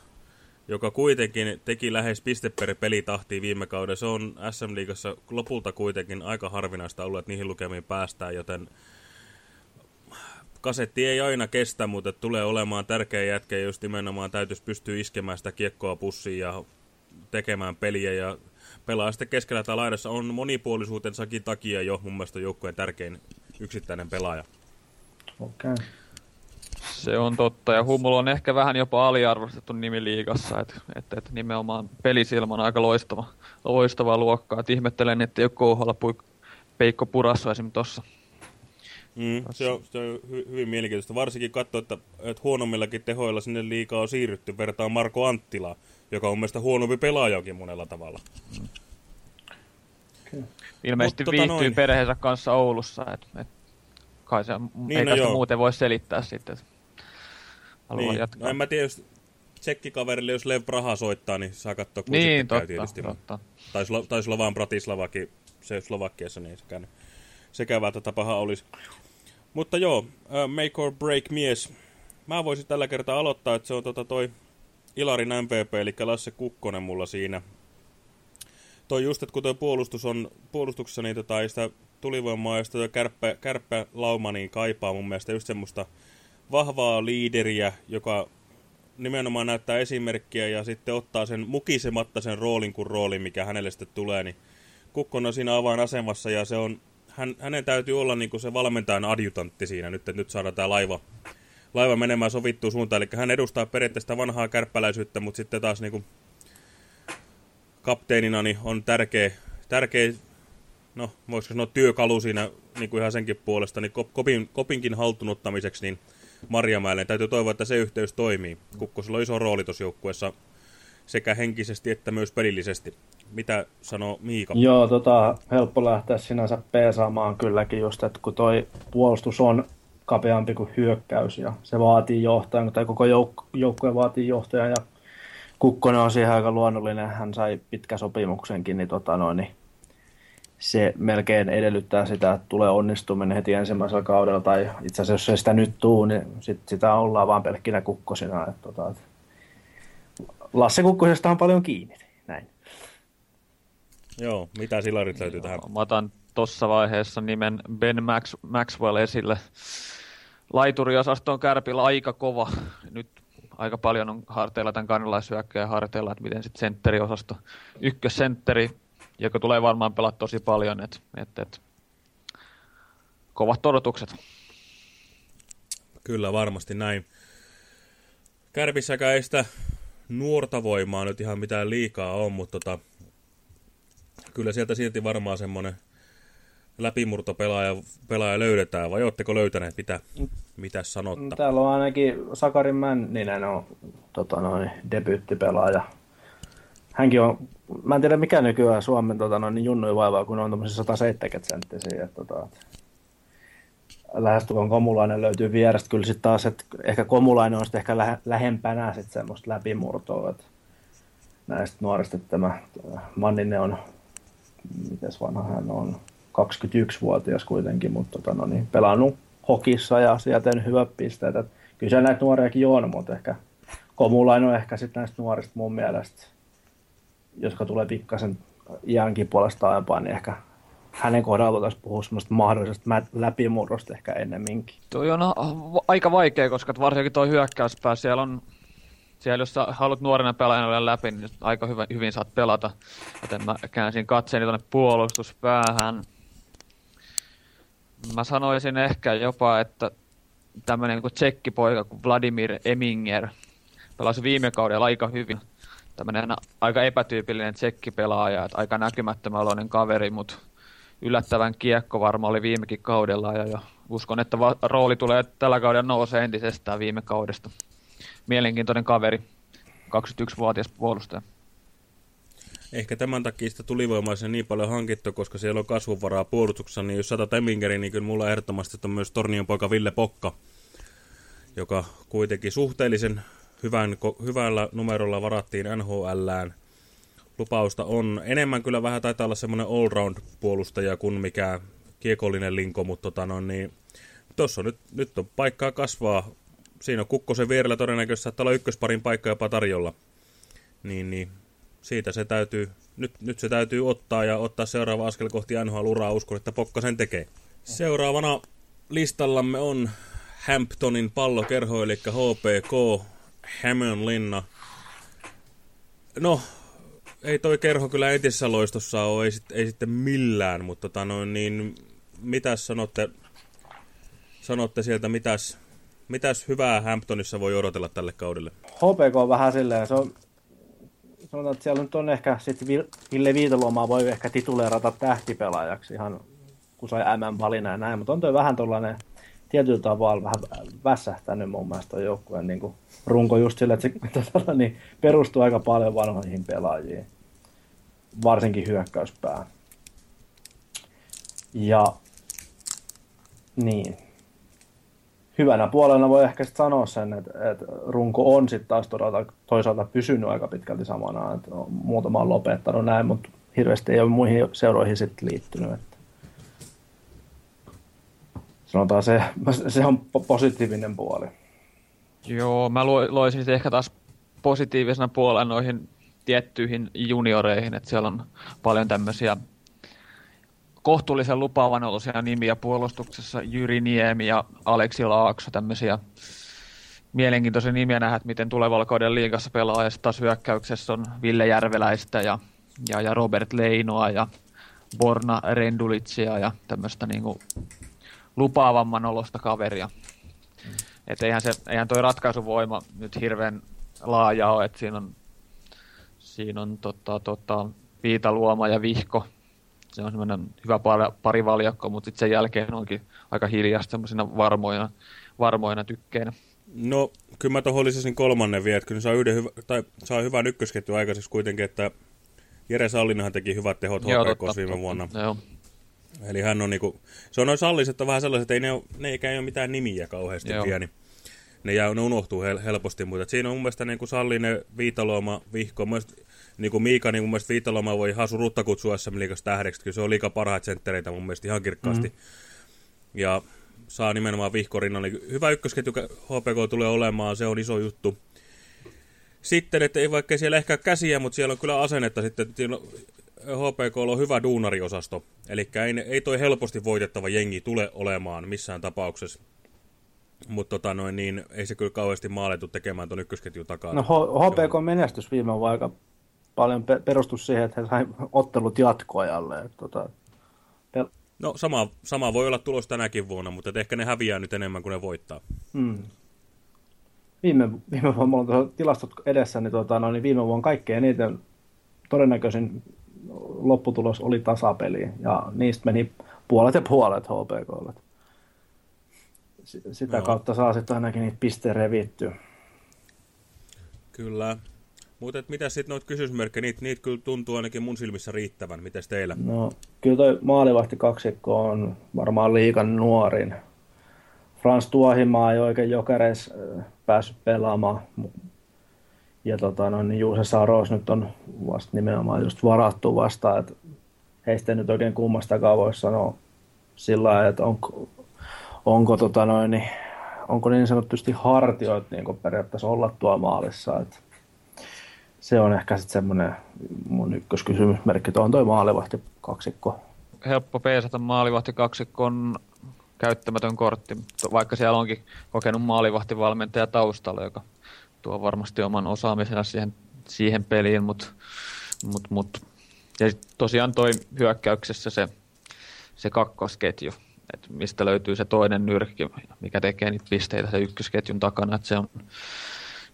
joka kuitenkin teki lähes piste per pelitahtiin viime kauden. Se on SM-liigassa lopulta kuitenkin aika harvinaista ollut, että niihin lukemiin päästään, joten kasetti ei aina kestä, mutta tulee olemaan tärkeä jätkä, jos nimenomaan täytyisi pystyä iskemään sitä kiekkoa pussiin ja tekemään peliä ja pelaa sitten keskellä tai laidassa on monipuolisuutensakin takia jo mun mielestä joukkueen tärkein yksittäinen pelaaja. Okei. Okay. Se on totta, ja Hummel on ehkä vähän jopa aliarvostettu nimi liigassa, että et, et nimenomaan pelisilmä on aika loistava, loistavaa luokkaa. Et ihmettelen, että ei ole KHL pui, Peikko Purassa esimerkiksi tuossa. Mm, se, on, se on hy, hyvin mielenkiintoista. Varsinkin katsoa, että, että huonommillakin tehoilla sinne liikaa on siirrytty. Vertaa Marko Anttilaa, joka on mielestäni huonompi pelaajakin monella tavalla. Mm. Ilmeisesti Mut, tota viihtyy noin. perheensä kanssa Oulussa, et, et kai se niin, ei no tästä muuten voi selittää sitten. Niin. Jatkaa. No en mä tiedä, jos tsekkikaverille, jos Lev Praha soittaa, niin saa katsoa, kun niin, sitten totta, käy tietysti. Totta. Taisi, taisi olla vaan Bratislavaki, se Slovakiassa, niin sekään, sekä tapaha olisi. Mutta joo, make or break mies. Mä voisin tällä kertaa aloittaa, että se on tota toi Ilarin MVP, eli Lasse Kukkonen mulla siinä toi just, että kun tuo puolustus on, puolustuksessa niin tota, ei sitä tulivoimaa ja sitä kärppä, kärppä lauma niin kaipaa mun mielestä just semmoista vahvaa liideriä, joka nimenomaan näyttää esimerkkiä ja sitten ottaa sen mukisematta sen roolin kuin roolin, mikä hänelle sitten tulee, niin Kukkon on siinä avainasemassa ja se on, hän, hänen täytyy olla niin kuin se valmentajan adjutantti siinä nyt, että nyt saadaan tämä laiva, laiva menemään sovittuun suuntaan. Eli hän edustaa periaatteessa vanhaa kärppäläisyyttä, mutta sitten taas niin kuin kapteenina niin on tärkeä, tärkeä no voisiko sanoa työkalu siinä niin kuin ihan senkin puolesta, niin kopin, kopinkin haltunuttamiseksi, niin Marjamäelle täytyy toivoa, että se yhteys toimii. Kukkosella on iso rooli tuossa joukkueessa sekä henkisesti että myös pelillisesti. Mitä sanoo Miika? Joo, tota, helppo lähteä sinänsä peesaamaan kylläkin just, että kun toi puolustus on kapeampi kuin hyökkäys ja se vaatii johtajan, tai koko jouk- joukkue vaatii johtajan ja Kukkonen on siihen aika luonnollinen, hän sai pitkä sopimuksenkin, niin, tota noin, niin se melkein edellyttää sitä, että tulee onnistuminen heti ensimmäisellä kaudella, tai itse asiassa jos se sitä nyt tuu, niin sit sitä ollaan vaan pelkkinä kukkosina. Että, tota, että Lasse Kukkosesta on paljon kiinni, näin. Joo, mitä silarit löytyy tähän? Mä otan tuossa vaiheessa nimen Ben Max, Maxwell esille. Laituririosasto on Kärpillä aika kova. Nyt aika paljon on harteilla tämän kannalaisyökkäjän harteilla, että miten sitten sentteriosasto, ykkössentteri, joka tulee varmaan pelaa tosi paljon, että et, et, kovat odotukset. Kyllä, varmasti näin. Kärpissäkään ei sitä nuorta voimaa nyt ihan mitään liikaa on, mutta tota, kyllä sieltä silti varmaan semmoinen läpimurtopelaaja pelaaja löydetään, vai oletteko löytäneet, mitä, mitä sanotta? Täällä on ainakin Sakarin Männinen on tota noin, debyyttipelaaja. Hänkin on, mä en tiedä mikä nykyään Suomen tota noin, junnui vaivaa, kun on tommosia 170 senttisiä. Tota, lähestulkoon Komulainen löytyy vierestä. Kyllä sitten taas, että ehkä Komulainen on sitten ehkä lähe, lähempänä sitten semmoista läpimurtoa. Että näistä nuorista tämä Manninen on, mites vanha hän on, 21-vuotias kuitenkin, mutta tota, no niin, pelannut hokissa ja sieltä hyvät pisteet. Et kyllä näitä nuoriakin on, mutta ehkä Komulainen on ehkä sitten näistä nuorista mun mielestä, jotka tulee pikkasen iänkin puolesta aiempaa, niin ehkä hänen kohdalla voitaisiin puhua semmoista mahdollisesta läpimurrosta ehkä ennemminkin. Toi on aika vaikea, koska varsinkin tuo hyökkäyspää, siellä on siellä jos haluat nuorena pelaajana olla läpi, niin aika hyvin, hyvin saat pelata. Joten mä käänsin katseeni tuonne puolustuspäähän. Mä sanoisin ehkä jopa, että tämmöinen kuin tsekkipoika kuin Vladimir Eminger pelasi viime kaudella aika hyvin. Tämmöinen aika epätyypillinen tsekkipelaaja, että aika näkymättömäloinen kaveri, mutta yllättävän kiekko varma oli viimekin kaudella ja, ja uskon, että va- rooli tulee tällä kaudella nousee entisestään viime kaudesta. Mielenkiintoinen kaveri, 21-vuotias puolustaja. Ehkä tämän takia sitä tulivoimaisen niin paljon hankittu, koska siellä on kasvunvaraa puolustuksessa, niin jos sata Emmingeri, niin kyllä mulla ehdottomasti on myös Tornion poika Ville Pokka, joka kuitenkin suhteellisen hyvän, hyvällä numerolla varattiin NHLään. Lupausta on enemmän kyllä vähän taitaa olla semmoinen all-round-puolustaja kuin mikä kiekollinen linko, mutta tota no, niin, tuossa nyt, nyt on paikkaa kasvaa. Siinä on Kukkosen vierellä todennäköisesti saattaa olla ykkösparin paikka jopa tarjolla. Niin, niin siitä se täytyy, nyt, nyt se täytyy ottaa ja ottaa seuraava askel kohti NHL-uraa. Uskon, että Pokka sen tekee. Seuraavana listallamme on Hamptonin pallokerho, eli HPK, Hämeenlinna. No, ei toi kerho kyllä entisessä loistossa ole, ei, sit, ei sitten millään, mutta tota noin, niin mitäs sanotte, sanotte sieltä, mitäs, mitäs hyvää Hamptonissa voi odotella tälle kaudelle? HPK on vähän silleen, se on sanotaan, että siellä nyt on ehkä sitten Ville Viitoluomaa voi ehkä tituleerata tähtipelaajaksi ihan kun sai MM-valinnan ja näin, mutta on toi vähän tuollainen tietyllä tavalla vähän väsähtänyt mun mielestä joukkueen niin runko just sille, että se todella, niin perustuu aika paljon vanhoihin pelaajiin, varsinkin hyökkäyspää. Ja niin, hyvänä puolena voi ehkä sitten sanoa sen, että, että runko on sitten taas todella, toisaalta pysynyt aika pitkälti samana, että muutama on lopettanut näin, mutta hirveästi ei ole muihin seuroihin sitten liittynyt. Että sanotaan se, [LAUGHS] se on positiivinen puoli. Joo, mä loisin ehkä taas positiivisena puolella noihin tiettyihin junioreihin, että siellä on paljon tämmöisiä kohtuullisen lupaavan olosia nimiä puolustuksessa, Jyri Niemi ja Aleksi Laakso, tämmöisiä mielenkiintoisia nimiä nähdä, että miten tulevalla kauden liigassa pelaa, ja taas hyökkäyksessä on Ville Järveläistä ja, ja, ja Robert Leinoa ja Borna Rendulitsia ja tämmöistä niinku lupaavamman olosta kaveria. Mm. Et eihän, se, eihän toi ratkaisuvoima nyt hirveän laaja ole, että siinä on, siinä on tota, tota, Viitaluoma ja Vihko, se on semmoinen hyvä parivaljakko, mutta sitten sen jälkeen onkin aika hiljasta semmoisina varmoina, varmoina tykkeinä. No, kyllä mä tuohon lisäsin kolmannen vielä, että kyllä saa, yhden hyvä, tai saa hyvän ykkösketju aikaiseksi kuitenkin, että Jere Sallinenhan teki hyvät tehot HPK viime totta, vuonna. Joo. Eli hän on niinku, se on noin salliset vähän sellaiset, että ei ne, ole, ne eikä ole mitään nimiä kauheasti Joo. pieni. Ne, jää, ne unohtuu hel helposti, mutta siinä on mun mielestä niin Sallinen, Viitalooma, Vihko, mun mielestä niin kuin Miika, niin mun mielestä Viitaloma voi Hasu Rutta kutsua SM Liigassa tähdeksi. Kyllä se on liika parhaat senttereitä mun mielestä ihan kirkkaasti. Mm. Ja saa nimenomaan vihkorinnan. Niin hyvä ykkösketju HPK tulee olemaan, se on iso juttu. Sitten, että ei vaikka siellä ehkä käsiä, mutta siellä on kyllä asennetta sitten. HPK on hyvä duunariosasto, eli ei, ei toi helposti voitettava jengi tule olemaan missään tapauksessa. Mutta tota noin, niin ei se kyllä kauheasti maaletu tekemään tuon ykkösketjun takaa. No HPK menestys viime vuonna aika paljon perustus siihen, että he sai ottelut jatkoajalle. Tota, pel- no sama, sama voi olla tulos tänäkin vuonna, mutta ehkä ne häviää nyt enemmän kuin ne voittaa. Hmm. Viime, viime vuonna, mulla on tilastot edessä, niin, tota, no, niin viime vuonna kaikkein eniten todennäköisin lopputulos oli tasapeli, ja niistä meni puolet ja puolet HPKlle. Sitä no. kautta saa sitten ainakin niitä pisteen revittyä. Kyllä. Mutta mitä sitten noita kysymysmerkkejä, niitä, niitä kyllä tuntuu ainakin mun silmissä riittävän. Mites teillä? No, kyllä toi maalivahti kaksikko on varmaan liikan nuorin. Frans Tuohimaa ei oikein jokereis päässyt pelaamaan. Ja tota, no, niin Juuse Saros nyt on vasta nimenomaan just varattu vasta, että heistä ei nyt oikein kummastakaan voi sanoa sillä lailla, että onko, onko, tota noin, niin, onko niin sanotusti hartioit niin periaatteessa olla tuo maalissa. Että se on ehkä sitten semmoinen mun ykköskysymysmerkki, että on toi maalivahti kaksikko. Helppo peesata maalivahti kaksikon käyttämätön kortti, vaikka siellä onkin kokenut maalivahtivalmentaja taustalla, joka tuo varmasti oman osaamisensa siihen, siihen peliin, mutta mut, mut. ja tosiaan toi hyökkäyksessä se, se kakkosketju, että mistä löytyy se toinen nyrkki, mikä tekee niitä pisteitä se ykkösketjun takana, että se on,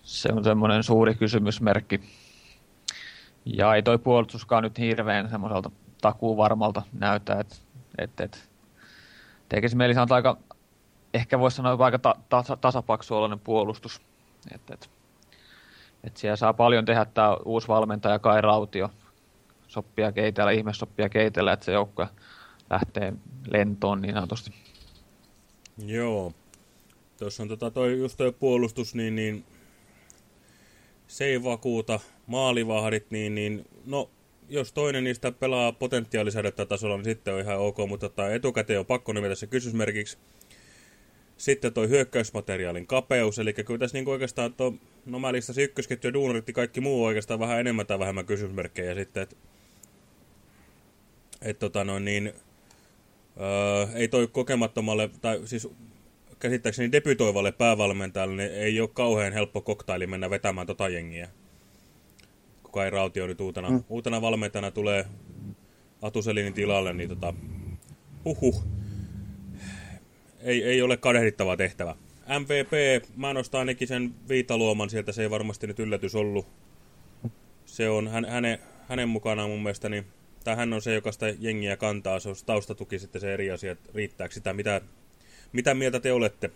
se on semmoinen suuri kysymysmerkki. Ja ei toi puolustuskaan nyt hirveän semmoiselta takuu varmalta näyttää, että et, et, tekisi mieli sanoa aika, ehkä voisi sanoa aika ta, ta, tasapaksuoloinen puolustus. Et, et, et siellä saa paljon tehdä tämä uusi valmentaja Kai Rautio, soppia keitellä, ihmesoppia keitellä, että se joukko lähtee lentoon niin sanotusti. Joo. Tuossa on tota toi, just toi puolustus, niin, niin se ei vakuuta. Maalivahdit, niin, niin no, jos toinen niistä pelaa potentiaalisädettä tasolla, niin sitten on ihan ok, mutta tota, etukäteen on pakko nimetä se kysymysmerkiksi. Sitten toi hyökkäysmateriaalin kapeus, eli kyllä tässä niin oikeastaan, to, no mä listasin ykkösketju ja duunarit ja kaikki muu oikeastaan vähän enemmän tai vähemmän kysymysmerkkejä sitten, että et, tota noin niin, öö, ei toi kokemattomalle, tai siis käsittääkseni debytoivalle päävalmentajalle niin ei ole kauhean helppo koktaili mennä vetämään tota jengiä. Kuka ei Rautio nyt uutena, mm. uutena valmentajana tulee Atuselinin tilalle, niin tota, huhuh, ei, ei ole kadehdittava tehtävä. MVP, mä nostan ainakin sen viitaluoman sieltä, se ei varmasti nyt yllätys ollut. Se on hän, hänen, hänen mukanaan mun mielestä, niin, tai hän on se, joka sitä jengiä kantaa, se on taustatuki sitten se eri asia, että riittääkö sitä, mitä mitä mieltä te olette?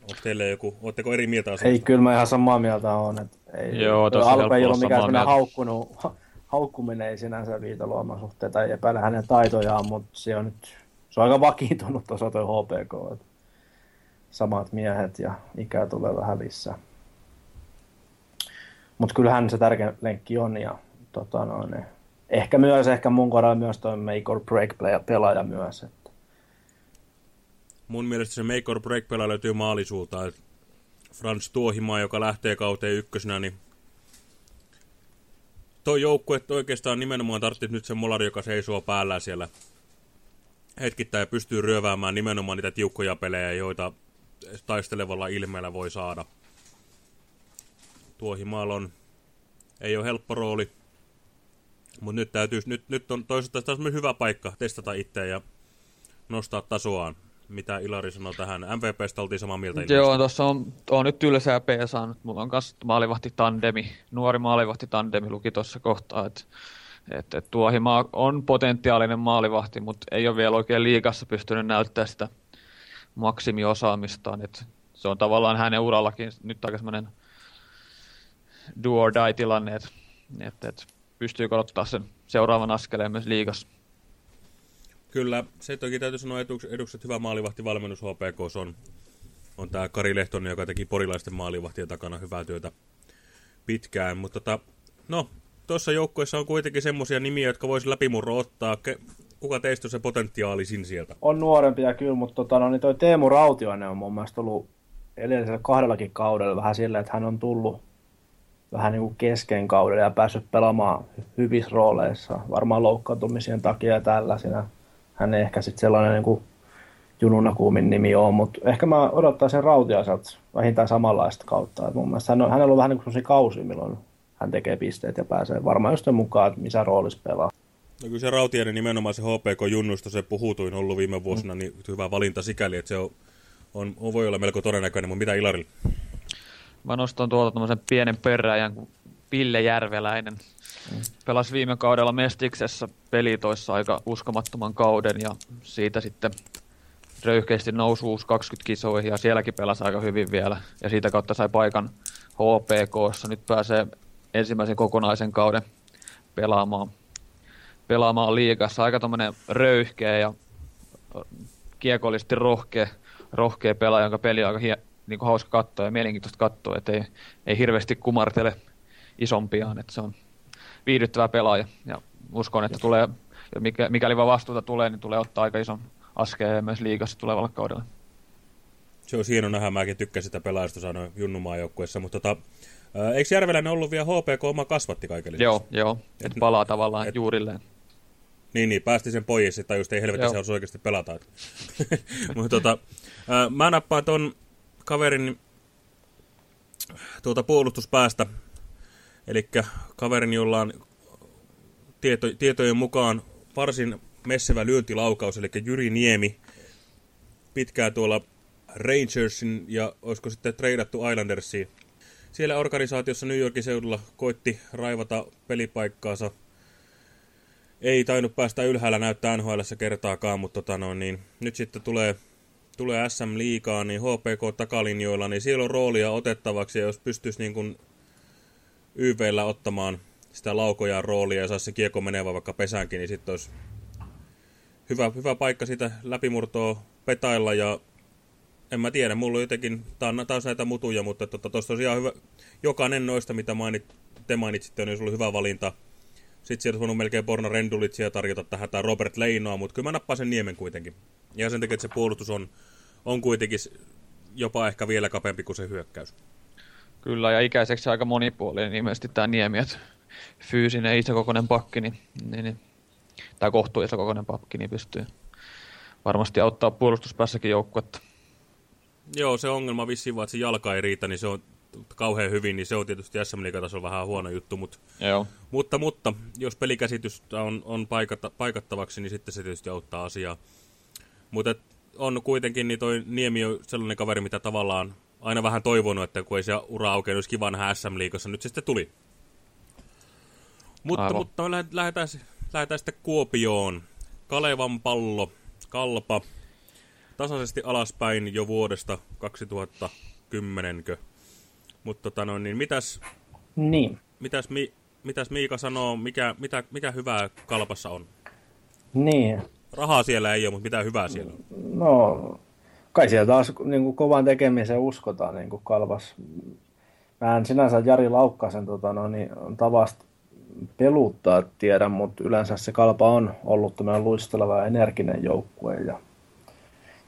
Onko teille joku, oletteko eri mieltä asiasta? Ei, kyllä mä ihan samaa mieltä on. Että ei, Joo, tosi Alku ei ollut mikään sellainen haukkunut, [LAUGHS] haukkuminen ei sinänsä Viitaluoman suhteen tai epäillä hänen taitojaan, mutta se on nyt se on aika vakiintunut tuossa toi HPK. Että samat miehet ja ikää tulee vähän lisää. Mutta kyllähän se tärkeä lenkki on ja tota noin, ehkä myös, ehkä mun kohdalla myös toi make or break pelaaja myös. Että mun mielestä se make or break pelaa löytyy maalisuulta. Et Frans Tuohimaa, joka lähtee kauteen ykkösenä, niin toi joukkue oikeastaan nimenomaan tarvitsisi nyt se molari, joka seisoo päällä siellä hetkittäin ja pystyy ryöväämään nimenomaan niitä tiukkoja pelejä, joita taistelevalla ilmeellä voi saada. Tuohimaalla on, ei ole helppo rooli, mutta nyt, täytyy, nyt, nyt on toisaalta taas hyvä paikka testata itseä ja nostaa tasoaan mitä Ilari sanoi tähän. MVPstä oltiin samaa mieltä ilmeisesti. Joo, tuossa on, on nyt tylsää P saanut. Mulla on myös maalivahti tandemi, nuori maalivahti tandemi luki tuossa kohtaa, että et, et Tuohimaa on potentiaalinen maalivahti, mutta ei ole vielä oikein liikassa pystynyt näyttämään sitä maksimiosaamistaan. Et se on tavallaan hänen urallakin nyt aika semmoinen do or die tilanne, että et, et pystyykö ottaa sen seuraavan askeleen myös liigassa. Kyllä, se toki täytyy sanoa edukset hyvä maalivahtivalmennus HPK on, on tämä Kari Lehtonen, joka teki porilaisten maalivahtien takana hyvää työtä pitkään. Mutta tota, no, tuossa joukkueessa on kuitenkin semmoisia nimiä, jotka voisi läpimurro ottaa. Kuka teistä se potentiaalisin sieltä? On nuorempia kyllä, mutta tota, no, niin toi Teemu Rautioinen on mun mielestä ollut edellisellä kahdellakin kaudella vähän silleen, että hän on tullut vähän niin kuin kesken kaudella ja päässyt pelaamaan hyvissä rooleissa, varmaan loukkaantumisien takia ja tällaisina. Hän ei ehkä sitten sellainen niin kuin Jununa kuumin nimi on, mutta ehkä mä odottaisin Rautiaiselta vähintään samanlaista kautta. Et mun mielestä hän on, hänellä on vähän niin kuin kausi, milloin hän tekee pisteet ja pääsee varmaan just mukaan, että missä roolissa pelaa. No kyllä se Rautiainen nimenomaan se HPK-junnusta, se puhutuin ollut viime vuosina, mm. niin hyvä valinta sikäli, että se on, on, on voi olla melko todennäköinen, mutta mitä Ilarilla? Mä nostan tuolta tämmöisen pienen peräjän kuin Ville Järveläinen. Pelasi viime kaudella Mestiksessä pelitoissa aika uskomattoman kauden ja siitä sitten röyhkeästi nousu 20 kisoihin ja sielläkin pelasi aika hyvin vielä. Ja siitä kautta sai paikan HPKssa. Nyt pääsee ensimmäisen kokonaisen kauden pelaamaan, pelaamaan liigassa. Aika tämmöinen röyhkeä ja kiekollisesti rohkea, rohkea pelaaja, jonka peli on aika hie, niin kuin hauska katsoa ja mielenkiintoista katsoa, että ei, ei hirveästi kumartele isompiaan, että se on viihdyttävä pelaaja ja uskon, että tulee, mikä, mikäli vaan vastuuta tulee, niin tulee ottaa aika ison askeen myös liigassa tulevalle kaudelle. Se on hieno nähdä, mäkin tykkäsin sitä pelaajasta sanoa junnumaan joukkueessa, mutta tota, eikö Järveläinen ollut vielä HPK oma kasvatti kaikille? Joo, joo, et, palaa tavallaan et, juurilleen. Niin, niin, päästi sen pois, että just ei helvetti se olisi oikeasti pelata. [LAUGHS] mutta tota, ää, mä nappaan ton kaverin tuota puolustuspäästä, eli kaverin, jolla on tieto, tietojen mukaan varsin messevä lyöntilaukaus, eli Jyri Niemi, pitkää tuolla Rangersin ja olisiko sitten treidattu Islandersiin. Siellä organisaatiossa New Yorkin seudulla koitti raivata pelipaikkaansa. Ei tainnut päästä ylhäällä näyttää nhl kertaakaan, mutta tota no, niin, nyt sitten tulee, tulee SM liikaa, niin HPK takalinjoilla, niin siellä on roolia otettavaksi, ja jos pystyisi niin kuin YVllä ottamaan sitä laukoja roolia ja saisi se kiekko menevä vaikka pesäänkin, niin sitten olisi hyvä, hyvä paikka sitä läpimurtoa petailla ja en mä tiedä, mulla on jotenkin, tää on taas näitä mutuja, mutta tuosta tota, on ihan hyvä, jokainen noista, mitä mainit, te mainitsitte, on niin ollut hyvä valinta. Sitten sieltä on melkein Borna Rendulitsia tarjota tähän tai Robert Leinoa, mutta kyllä mä nappaan sen niemen kuitenkin. Ja sen takia, että se puolustus on, on kuitenkin jopa ehkä vielä kapempi kuin se hyökkäys. Kyllä, ja ikäiseksi aika monipuolinen ilmeisesti tämä Niemi, että fyysinen isokokoinen pakki, niin, niin, niin tai kohtuullisen kokoinen pakki, niin pystyy varmasti auttaa puolustuspäässäkin joukkuetta. Joo, se ongelma vissiin vaan, että se jalka ei riitä, niin se on kauhean hyvin, niin se on tietysti SM tasolla vähän huono juttu, mutta, Joo. mutta, mutta jos pelikäsitys on, on paikatta, paikattavaksi, niin sitten se tietysti auttaa asiaa. Mutta on kuitenkin, niin toi Niemi on sellainen kaveri, mitä tavallaan aina vähän toivonut, että kun ei se ura aukeaa, olisi kiva nähdä SM-liigassa, nyt se sitten tuli. Mutta, mutta me lähdetään lähdetään sitten Kuopioon. Kalevan pallo, kalpa, tasaisesti alaspäin jo vuodesta 2010. Mutta tota no, niin mitäs, niin. mitäs, mi, mitäs Miika sanoo, mikä, mitä, mikä hyvää kalpassa on? Niin. Rahaa siellä ei ole, mutta mitä hyvää siellä on? No, kai siellä taas niin kuin kovan tekemiseen uskotaan niin kuin kalpas. Mä en sinänsä Jari Laukkasen tota, no, niin, tavasta peluttaa tiedä, mutta yleensä se kalpa on ollut tämmöinen luisteleva ja energinen joukkue. Ja,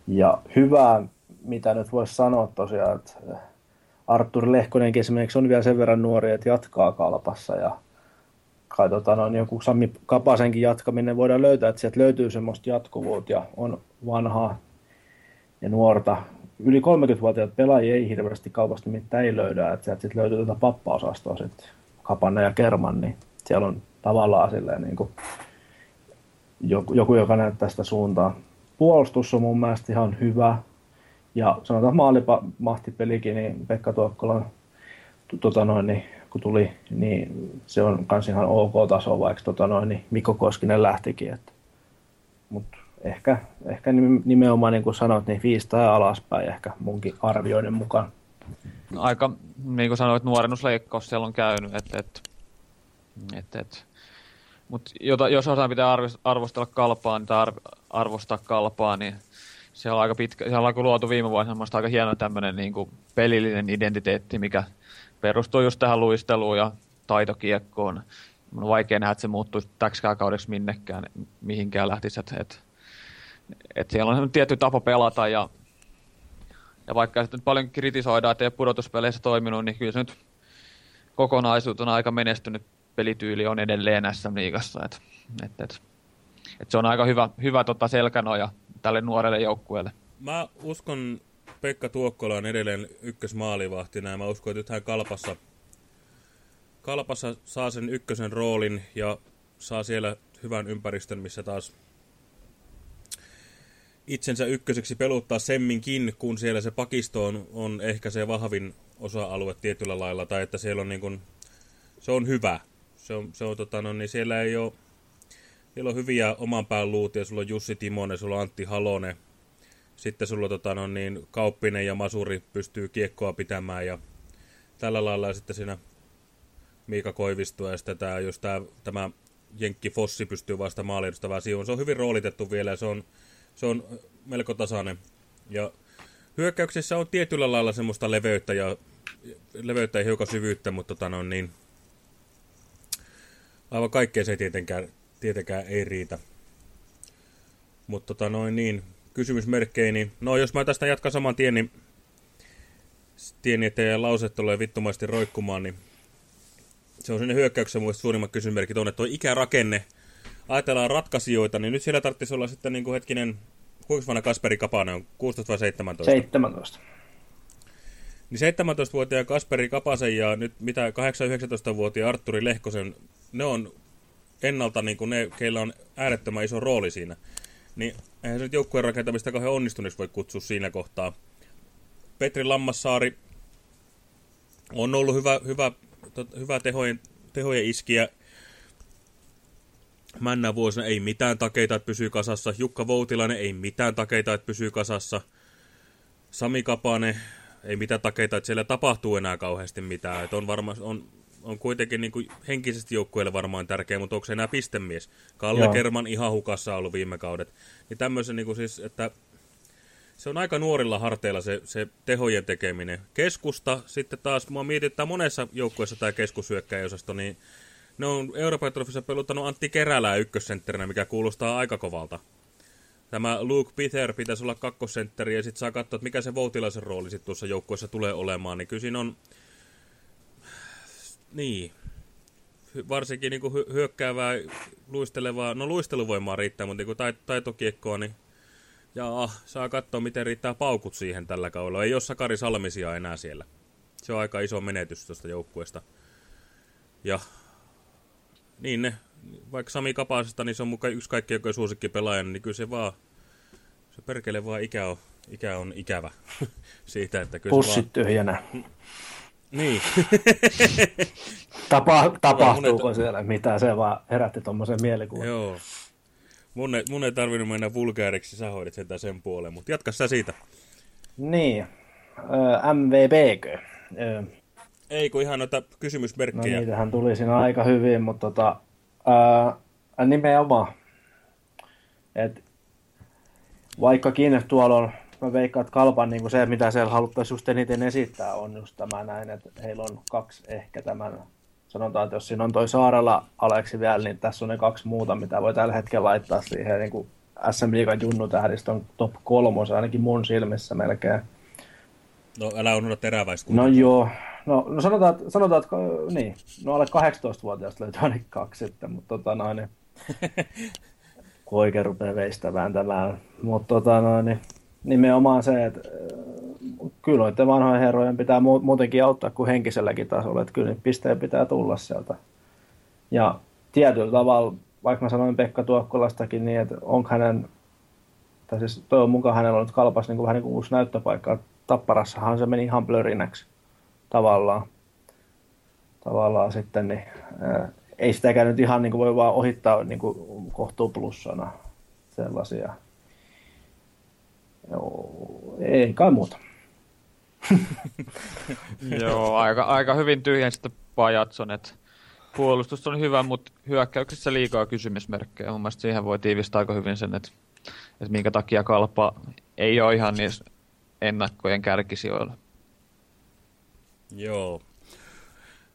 ja hyvää, mitä nyt voisi sanoa tosiaan, että Artur Lehkonenkin esimerkiksi on vielä sen verran nuori, että jatkaa kalpassa ja kai tota, no, joku Sami Kapasenkin jatkaminen voidaan löytää, että sieltä löytyy semmoista jatkuvuutta ja on vanhaa ja nuorta. Yli 30-vuotiaat pelaajia ei hirveästi kalpasta mitään ei löydä, että sieltä sitten löytyy tätä pappaosastoa sitten Kapanne ja Kerman, niin siellä on tavallaan silleen niin kuin joku, joku, joka näyttää sitä suuntaa. Puolustus on mun mielestä ihan hyvä. Ja sanotaan maalimahtipelikin, niin Pekka Tuokkola, tota noin, niin, kun tuli, niin se on kans ihan ok taso, vaikka tota noin, niin Mikko Koskinen lähtikin. Että. Mut ehkä, ehkä nimenomaan niin kuin sanoit, niin viisi tai alaspäin ehkä munkin arvioiden mukaan. Aika, niin kuin sanoit, nuorennusleikkaus siellä on käynyt, että, että et, et. Mut jota, jos osaan pitää arvostella kalpaa niin, tai arvostaa kalpaa, niin se on aika pitkä, se on luotu viime vuosina aika hieno tämmöinen niin kuin pelillinen identiteetti, mikä perustuu just tähän luisteluun ja taitokiekkoon. On vaikea nähdä, että se muuttuisi täksikään kaudeksi minnekään, mihinkään lähtisi. Et, et, et siellä on tietty tapa pelata ja, ja vaikka sitten paljon kritisoidaan, että ei ole pudotuspeleissä toiminut, niin kyllä se nyt kokonaisuutena aika menestynyt pelityyli on edelleen SM-liigassa. Et, et, et, et se on aika hyvä, hyvä tota selkänoja tälle nuorelle joukkueelle. Mä uskon, Pekka Tuokkola on edelleen ykkösmaalivahtina ja mä uskon, että hän kalpassa, kalpassa saa sen ykkösen roolin ja saa siellä hyvän ympäristön, missä taas itsensä ykköseksi peluttaa semminkin, kun siellä se pakisto on, on ehkä se vahvin osa-alue tietyllä lailla, tai että siellä on niin kuin, se on hyvä. Se on, se on tota, no, niin siellä ei ole, siellä on hyviä oman pään luutia, sulla on Jussi Timonen, sulla on Antti Halonen, sitten sulla tota, no, niin, Kauppinen ja Masuri pystyy kiekkoa pitämään ja tällä lailla ja sitten siinä Miika Koivisto ja sitten tämä, jos tämä, tämä Jenkki Fossi pystyy vasta maaliedustavaan sivuun. Se on hyvin roolitettu vielä ja se on, se on melko tasainen. Ja hyökkäyksissä on tietyllä lailla semmoista leveyttä ja leveyttä ja hiukan syvyyttä, mutta tota, no, niin, aivan kaikkea se tietenkään, tietenkään ei riitä. Mutta tota, noin niin, kysymysmerkkejä, niin no jos mä tästä jatkan saman tien, niin tien, niin ettei lauseet tulee vittumaisesti roikkumaan, niin se on sinne hyökkäyksen muista suurimmat kysymysmerkit on, että tuo ikärakenne, ajatellaan ratkaisijoita, niin nyt siellä tarvitsisi olla sitten niin kuin hetkinen, kuinka vanha Kasperi Kapanen on, 16 vai 17? 17. Niin 17-vuotiaan Kasperi Kapasen ja nyt mitä 8-19-vuotiaan Arturi Lehkosen, ne on ennalta niin kuin ne, keillä on äärettömän iso rooli siinä. Niin eihän se nyt joukkueen rakentamista kauhean onnistuneeksi voi kutsua siinä kohtaa. Petri Lammassaari on ollut hyvä, hyvä, tot, hyvä tehojen, tehojen iskiä. Männä vuosina ei mitään takeita, että pysyy kasassa. Jukka Voutilainen ei mitään takeita, että pysyy kasassa. Sami Kapanen ei mitään takeita, että siellä tapahtuu enää kauheasti mitään. Että on, varma, on, on kuitenkin niin kuin henkisesti joukkueelle varmaan tärkeä, mutta onko se enää pistemies? Kalle Joo. Kerman ihan hukassa ollut viime kaudet. Niin tämmöisen niin kuin siis, että se on aika nuorilla harteilla se, se tehojen tekeminen. Keskusta sitten taas, mua mietitään monessa joukkueessa tämä keskusyökkäjäosasto, niin ne on Euroopan trofissa peluttanut Antti Kerälää ykkössentterinä, mikä kuulostaa aika kovalta. Tämä Luke Peter pitäisi olla kakkosentteri ja sitten saa katsoa, että mikä se Voutilaisen rooli sitten tuossa joukkueessa tulee olemaan. Niin kyllä siinä on, niin, varsinkin niin kuin hyökkäävää, luistelevaa, no luisteluvoimaa riittää, mutta niin kuin taitokiekkoa, niin ja saa katsoa, miten riittää paukut siihen tällä kaudella. Ei ole Sakari Salmisia enää siellä. Se on aika iso menetys tuosta joukkueesta. Ja niin ne, vaikka Sami Kapasesta, niin se on mukaan yksi kaikkien suosikki pelaaja, niin kyllä se vaan, se perkele vaan ikä on, ikä on ikävä [LAUGHS] siitä, että kyllä Pussit se vaan... tyhjänä. Niin. [LAUGHS] Tapa, tapahtuuko monet... siellä mitä, se vaan herätti tuommoisen mielikuvan. Joo. Mun ei, mun ei tarvinnut mennä vulgaariksi, sä hoidit sen, sen puoleen, mutta jatka sä siitä. Niin, öö, MVBkö? Öö. Ei, kun ihan noita kysymysmerkkejä. No niitähän tuli siinä aika hyvin, mutta tota, öö, nimenomaan. Et, vaikkakin tuolla on, mä veikkaan, että kalpan niin se, mitä siellä haluttaisiin just eniten esittää, on just tämä näin, että heillä on kaksi ehkä tämän sanotaan, että jos siinä on toi Saarella Aleksi vielä, niin tässä on ne kaksi muuta, mitä voi tällä hetkellä laittaa siihen niin kuin SM Liigan junnutähdistön top kolmos, ainakin mun silmissä melkein. No älä unohda teräväistä. No joo, no, no sanotaan, sanotaan, että niin, no alle 18-vuotiaasta löytyy ainakin kaksi sitten, mutta tota noin, niin, kun oikein rupeaa veistä vääntämään. Mutta tota noin, niin, nimenomaan se, että kyllä noiden vanhojen herrojen pitää muutenkin auttaa kuin henkiselläkin tasolla, että kyllä pisteen pitää tulla sieltä. Ja tietyllä tavalla, vaikka mä sanoin Pekka Tuokkolastakin, niin että onko hänen, tai siis toivon mukaan hänellä on nyt kalpas niin kuin vähän niin kuin uusi näyttöpaikka. Tapparassahan se meni ihan blörinäksi tavallaan. Tavallaan sitten, niin ää, ei sitäkään nyt ihan niin kuin voi vaan ohittaa niin kuin kohtuu plussana sellaisia. Joo, ei kai muuta. [LAUGHS] Joo, aika, aika hyvin tyhjensi Pajatson, että puolustus on hyvä, mutta hyökkäyksessä liikaa kysymysmerkkejä. Mun mielestä siihen voi tiivistää aika hyvin sen, että, että minkä takia kalpa ei ole ihan niissä ennakkojen kärkisijoilla. Joo.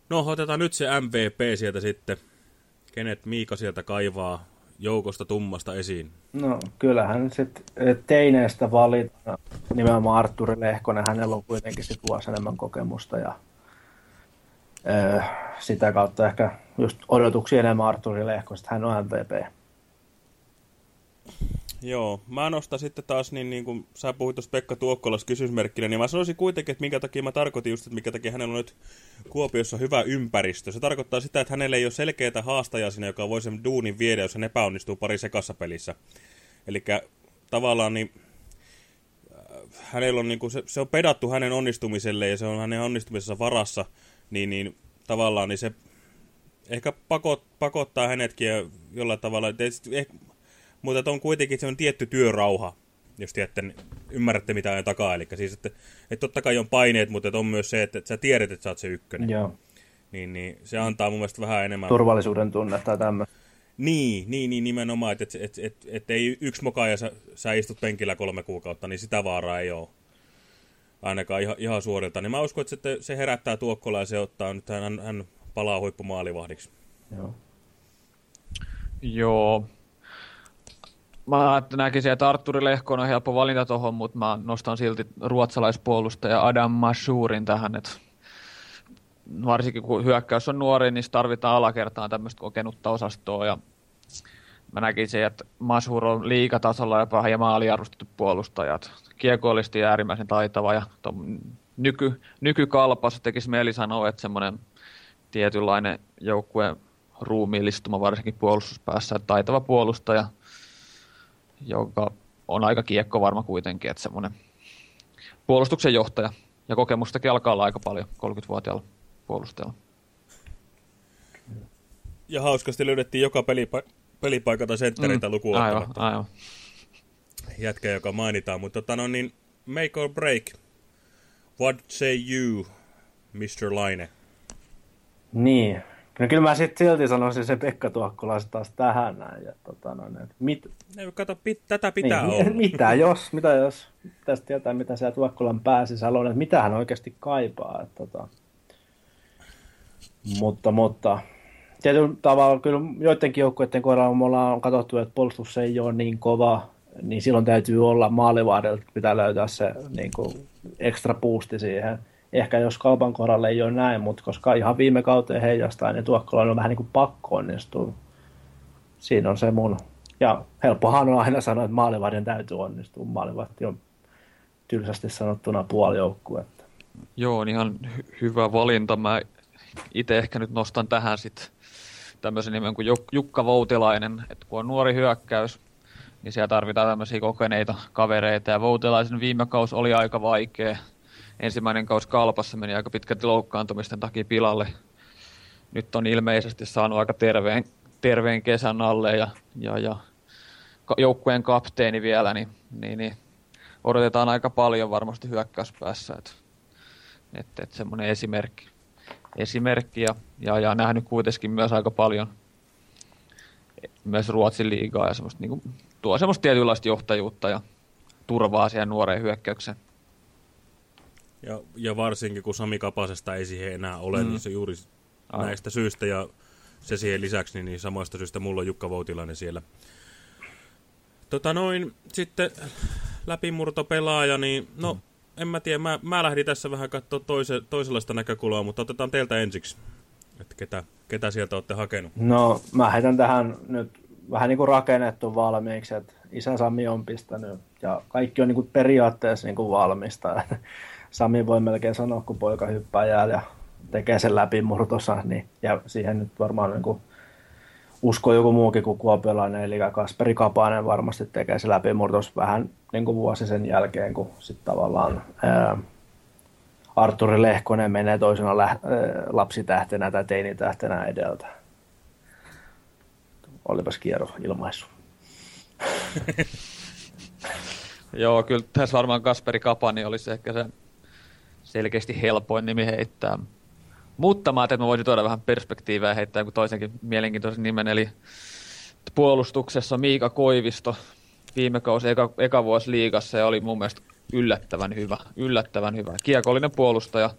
No, otetaan nyt se MVP sieltä sitten. Kenet Miika sieltä kaivaa joukosta tummasta esiin? No kyllähän sitten eh, teineestä valita nimenomaan Arturi Lehkonen, hänellä on kuitenkin sit vuosi enemmän kokemusta ja öö, sitä kautta ehkä just odotuksia enemmän Arturi Lehkosta, hän on MVP. Joo, mä nostan sitten taas, niin, niin kuin sä puhuit tuossa Pekka Tuokkolas kysymysmerkkinä, niin mä sanoisin kuitenkin, että minkä takia mä tarkoitin just, että minkä takia hänellä on nyt Kuopiossa hyvä ympäristö. Se tarkoittaa sitä, että hänellä ei ole selkeää haastajaa siinä, joka voi sen duunin viedä, jos hän epäonnistuu pari sekassa pelissä. Eli tavallaan niin äh, hänellä on, niin kuin, se, se on pedattu hänen onnistumiselle ja se on hänen onnistumisessa varassa, niin, niin tavallaan niin se ehkä pakot, pakottaa hänetkin jollain tavalla. Mutta on kuitenkin se on tietty työrauha, jos tiedätte, ymmärrätte mitä ajan takaa. Eli siis, että, että totta kai on paineet, mutta on myös se, että, että sä tiedät, että sä oot se ykkönen. Joo. Niin, niin se antaa mun mielestä vähän enemmän... Turvallisuuden tunnetta tai tämmöistä. Niin, niin, niin nimenomaan, että et, et, et, et ei yksi moka ja sä, sä istut penkillä kolme kuukautta, niin sitä vaaraa ei ole. Ainakaan ihan, ihan suorilta. Niin mä uskon, että se, se herättää Tuokkola ja se ottaa nyt, hän, hän palaa huippumaalivahdiksi. Joo. Joo, mä näkisin, että Arturi Lehkoon on helppo valinta tuohon, mutta mä nostan silti ruotsalaispuolustaja Adam Mashurin tähän, että varsinkin kun hyökkäys on nuori, niin tarvitaan alakertaan tämmöistä kokenutta osastoa ja mä näkisin, että Mashur on liikatasolla jopa hieman aliarvostettu puolustaja. Kiekollisesti äärimmäisen taitava ja nyky, nykykalpas tekisi mieli sanoa, että semmoinen tietynlainen joukkueen ruumiillistuma varsinkin puolustuspäässä, taitava puolustaja – joka on aika kiekko varma kuitenkin, että semmoinen puolustuksen johtaja. Ja kokemustakin alkaa olla aika paljon 30-vuotiaalla puolustajalla. Ja hauskasti löydettiin joka pelipa pelipaikalta senttereitä mm, lukuun aivan, aivan. Jätkä, joka mainitaan, mutta tota, no niin, make or break. What say you, Mr. Laine? Niin, No kyllä mä sitten silti sanoisin se Pekka Tuokkola taas tähän näin. Ja, tota, no, että mit... Ei, kato, pit, tätä pitää niin, olla. [LAUGHS] Mitä jos, mitä jos, tästä tietää mitä siellä Tuokkolan pääsisällä on, että mitä hän oikeasti kaipaa. Että, tota... Mutta, mutta tietyllä tavalla kyllä joidenkin joukkueiden kohdalla me ollaan katsottu, että puolustus ei ole niin kova, niin silloin täytyy olla maalivahdelta, pitää löytää se niin kuin, ekstra boosti siihen ehkä jos kaupan kohdalla ei ole näin, mutta koska ihan viime kauteen heijastaa, niin Tuokkola on vähän niin kuin pakko onnistua. Siinä on se mun. Ja helppohan on aina sanoa, että maalivahdin täytyy onnistua. Maalivahti on tylsästi sanottuna puolijoukkue. Joo, on ihan hy- hyvä valinta. Mä itse ehkä nyt nostan tähän sitten tämmöisen nimen kuin Jukka Voutilainen, että kun on nuori hyökkäys, niin siellä tarvitaan tämmöisiä kokeneita kavereita, ja Voutilaisen viime kaus oli aika vaikea, ensimmäinen kaus kalpassa meni aika pitkälti loukkaantumisten takia pilalle. Nyt on ilmeisesti saanut aika terveen, terveen kesän alle ja, ja, ja joukkueen kapteeni vielä, niin, niin, niin odotetaan aika paljon varmasti hyökkäyspäässä. Että et, et semmoinen esimerkki, esimerkki ja, ja, ja nähnyt kuitenkin myös aika paljon myös Ruotsin liigaa ja semmoista, niin kuin, tuo semmoista tietynlaista johtajuutta ja turvaa siihen nuoreen hyökkäykseen. Ja, ja varsinkin kun Sami Kapasesta ei siihen enää ole, mm. niin se juuri Aivan. näistä syistä ja se siihen lisäksi, niin, niin samoista syistä mulla on Jukka Voutilainen siellä. Tota noin, sitten läpimurtopelaaja, niin no, mm. en mä tiedä, mä, mä lähdin tässä vähän katsoa toise, toisenlaista näkökulmaa, mutta otetaan teiltä ensiksi, että ketä, ketä sieltä olette hakenut. No, mä heitän tähän nyt vähän niin kuin rakennettu valmiiksi, että isä Sami on pistänyt ja kaikki on niin kuin periaatteessa niin kuin valmista. [LAUGHS] Sami voi melkein sanoa, kun poika hyppää jäällä ja tekee sen läpimurtossa, niin, ja siihen nyt varmaan niin kuin, usko joku muukin kuin kuopiolainen, eli Kasperi Kapanen varmasti tekee se läpimurtos vähän niin kuin vuosi sen jälkeen, kun sitten tavallaan ää, Arturi Lehkonen menee toisena lä- lapsitähtenä tai teinitähtenä edeltä. Olipas kierro ilmaisu. [LAUGHS] Joo, kyllä tässä varmaan Kasperi Kapani olisi ehkä se selkeästi helpoin nimi heittää. Mutta mä ajattelin, että mä voisin tuoda vähän perspektiivää heittää kuin toisenkin mielenkiintoisen nimen, eli puolustuksessa Miika Koivisto viime kausi eka, eka vuosi liigassa ja oli mun mielestä yllättävän hyvä, yllättävän hyvä. Kiekollinen puolustaja,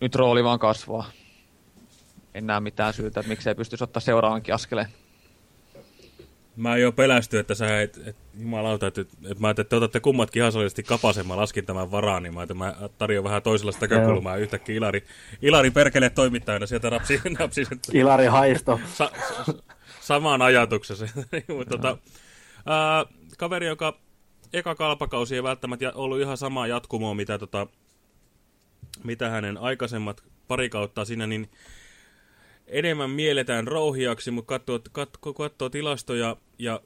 nyt rooli vaan kasvaa. En näe mitään syytä, miksei pystyisi ottaa seuraavankin askeleen. Mä jo pelästyin, että sä et, et jumalauta, että, että, että mä ajattelin, että te otatte kummatkin ihan solisti kapasen, mä laskin tämän varaan, niin mä että mä tarjoan vähän toisenlaista näkökulmaa, yhtäkkiä Ilari, Ilari perkele toimittajana sieltä napsi, [LAUGHS] napsi Ilari haisto. Sa, sa, samaan ajatuksessa. [LAUGHS] Mutta tota, ää, kaveri, joka eka kalpakausi ei välttämättä ollut ihan samaa jatkumoa, mitä, tota, mitä hänen aikaisemmat pari kautta siinä, niin enemmän mielletään rouhiaksi, mutta katsoo, katsoo, katsoo tilastoja ja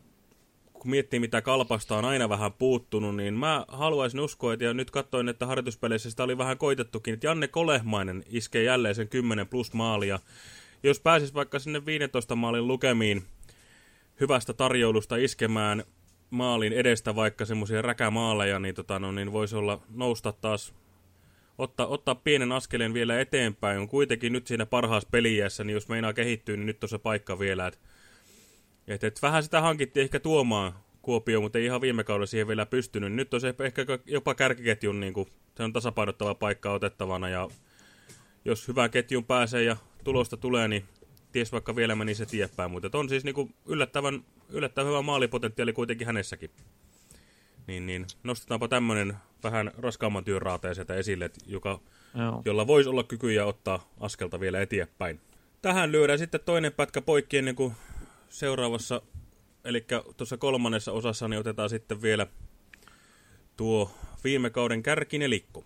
kun miettii, mitä kalpasta on aina vähän puuttunut, niin mä haluaisin uskoa, että ja nyt katsoin, että harjoituspeleissä sitä oli vähän koitettukin, että Janne Kolehmainen iskee jälleen sen 10 plus maalia. Jos pääsis vaikka sinne 15 maalin lukemiin hyvästä tarjoulusta iskemään maalin edestä vaikka semmoisia räkämaaleja, niin, tota, no, niin voisi olla nousta taas ottaa, ottaa pienen askeleen vielä eteenpäin. On kuitenkin nyt siinä parhaassa peliässä, niin jos meinaa kehittyä, niin nyt on se paikka vielä. Et, et, et vähän sitä hankittiin ehkä tuomaan Kuopio, mutta ei ihan viime kaudella siihen vielä pystynyt. Nyt on se ehkä jopa kärkiketjun niin kuin, se on tasapainottava paikka otettavana. Ja jos hyvään ketjun pääsee ja tulosta tulee, niin ties vaikka vielä menisi eteenpäin. Mutta on siis niin kuin yllättävän, yllättävän hyvä maalipotentiaali kuitenkin hänessäkin. Niin, niin nostetaanpa tämmöinen vähän raskaamman työn raateen sieltä esille, joka, jolla voisi olla kykyjä ottaa askelta vielä eteenpäin. Tähän lyödään sitten toinen pätkä poikki ennen kuin seuraavassa, eli tuossa kolmannessa osassa, niin otetaan sitten vielä tuo viime kauden kärkinelikko.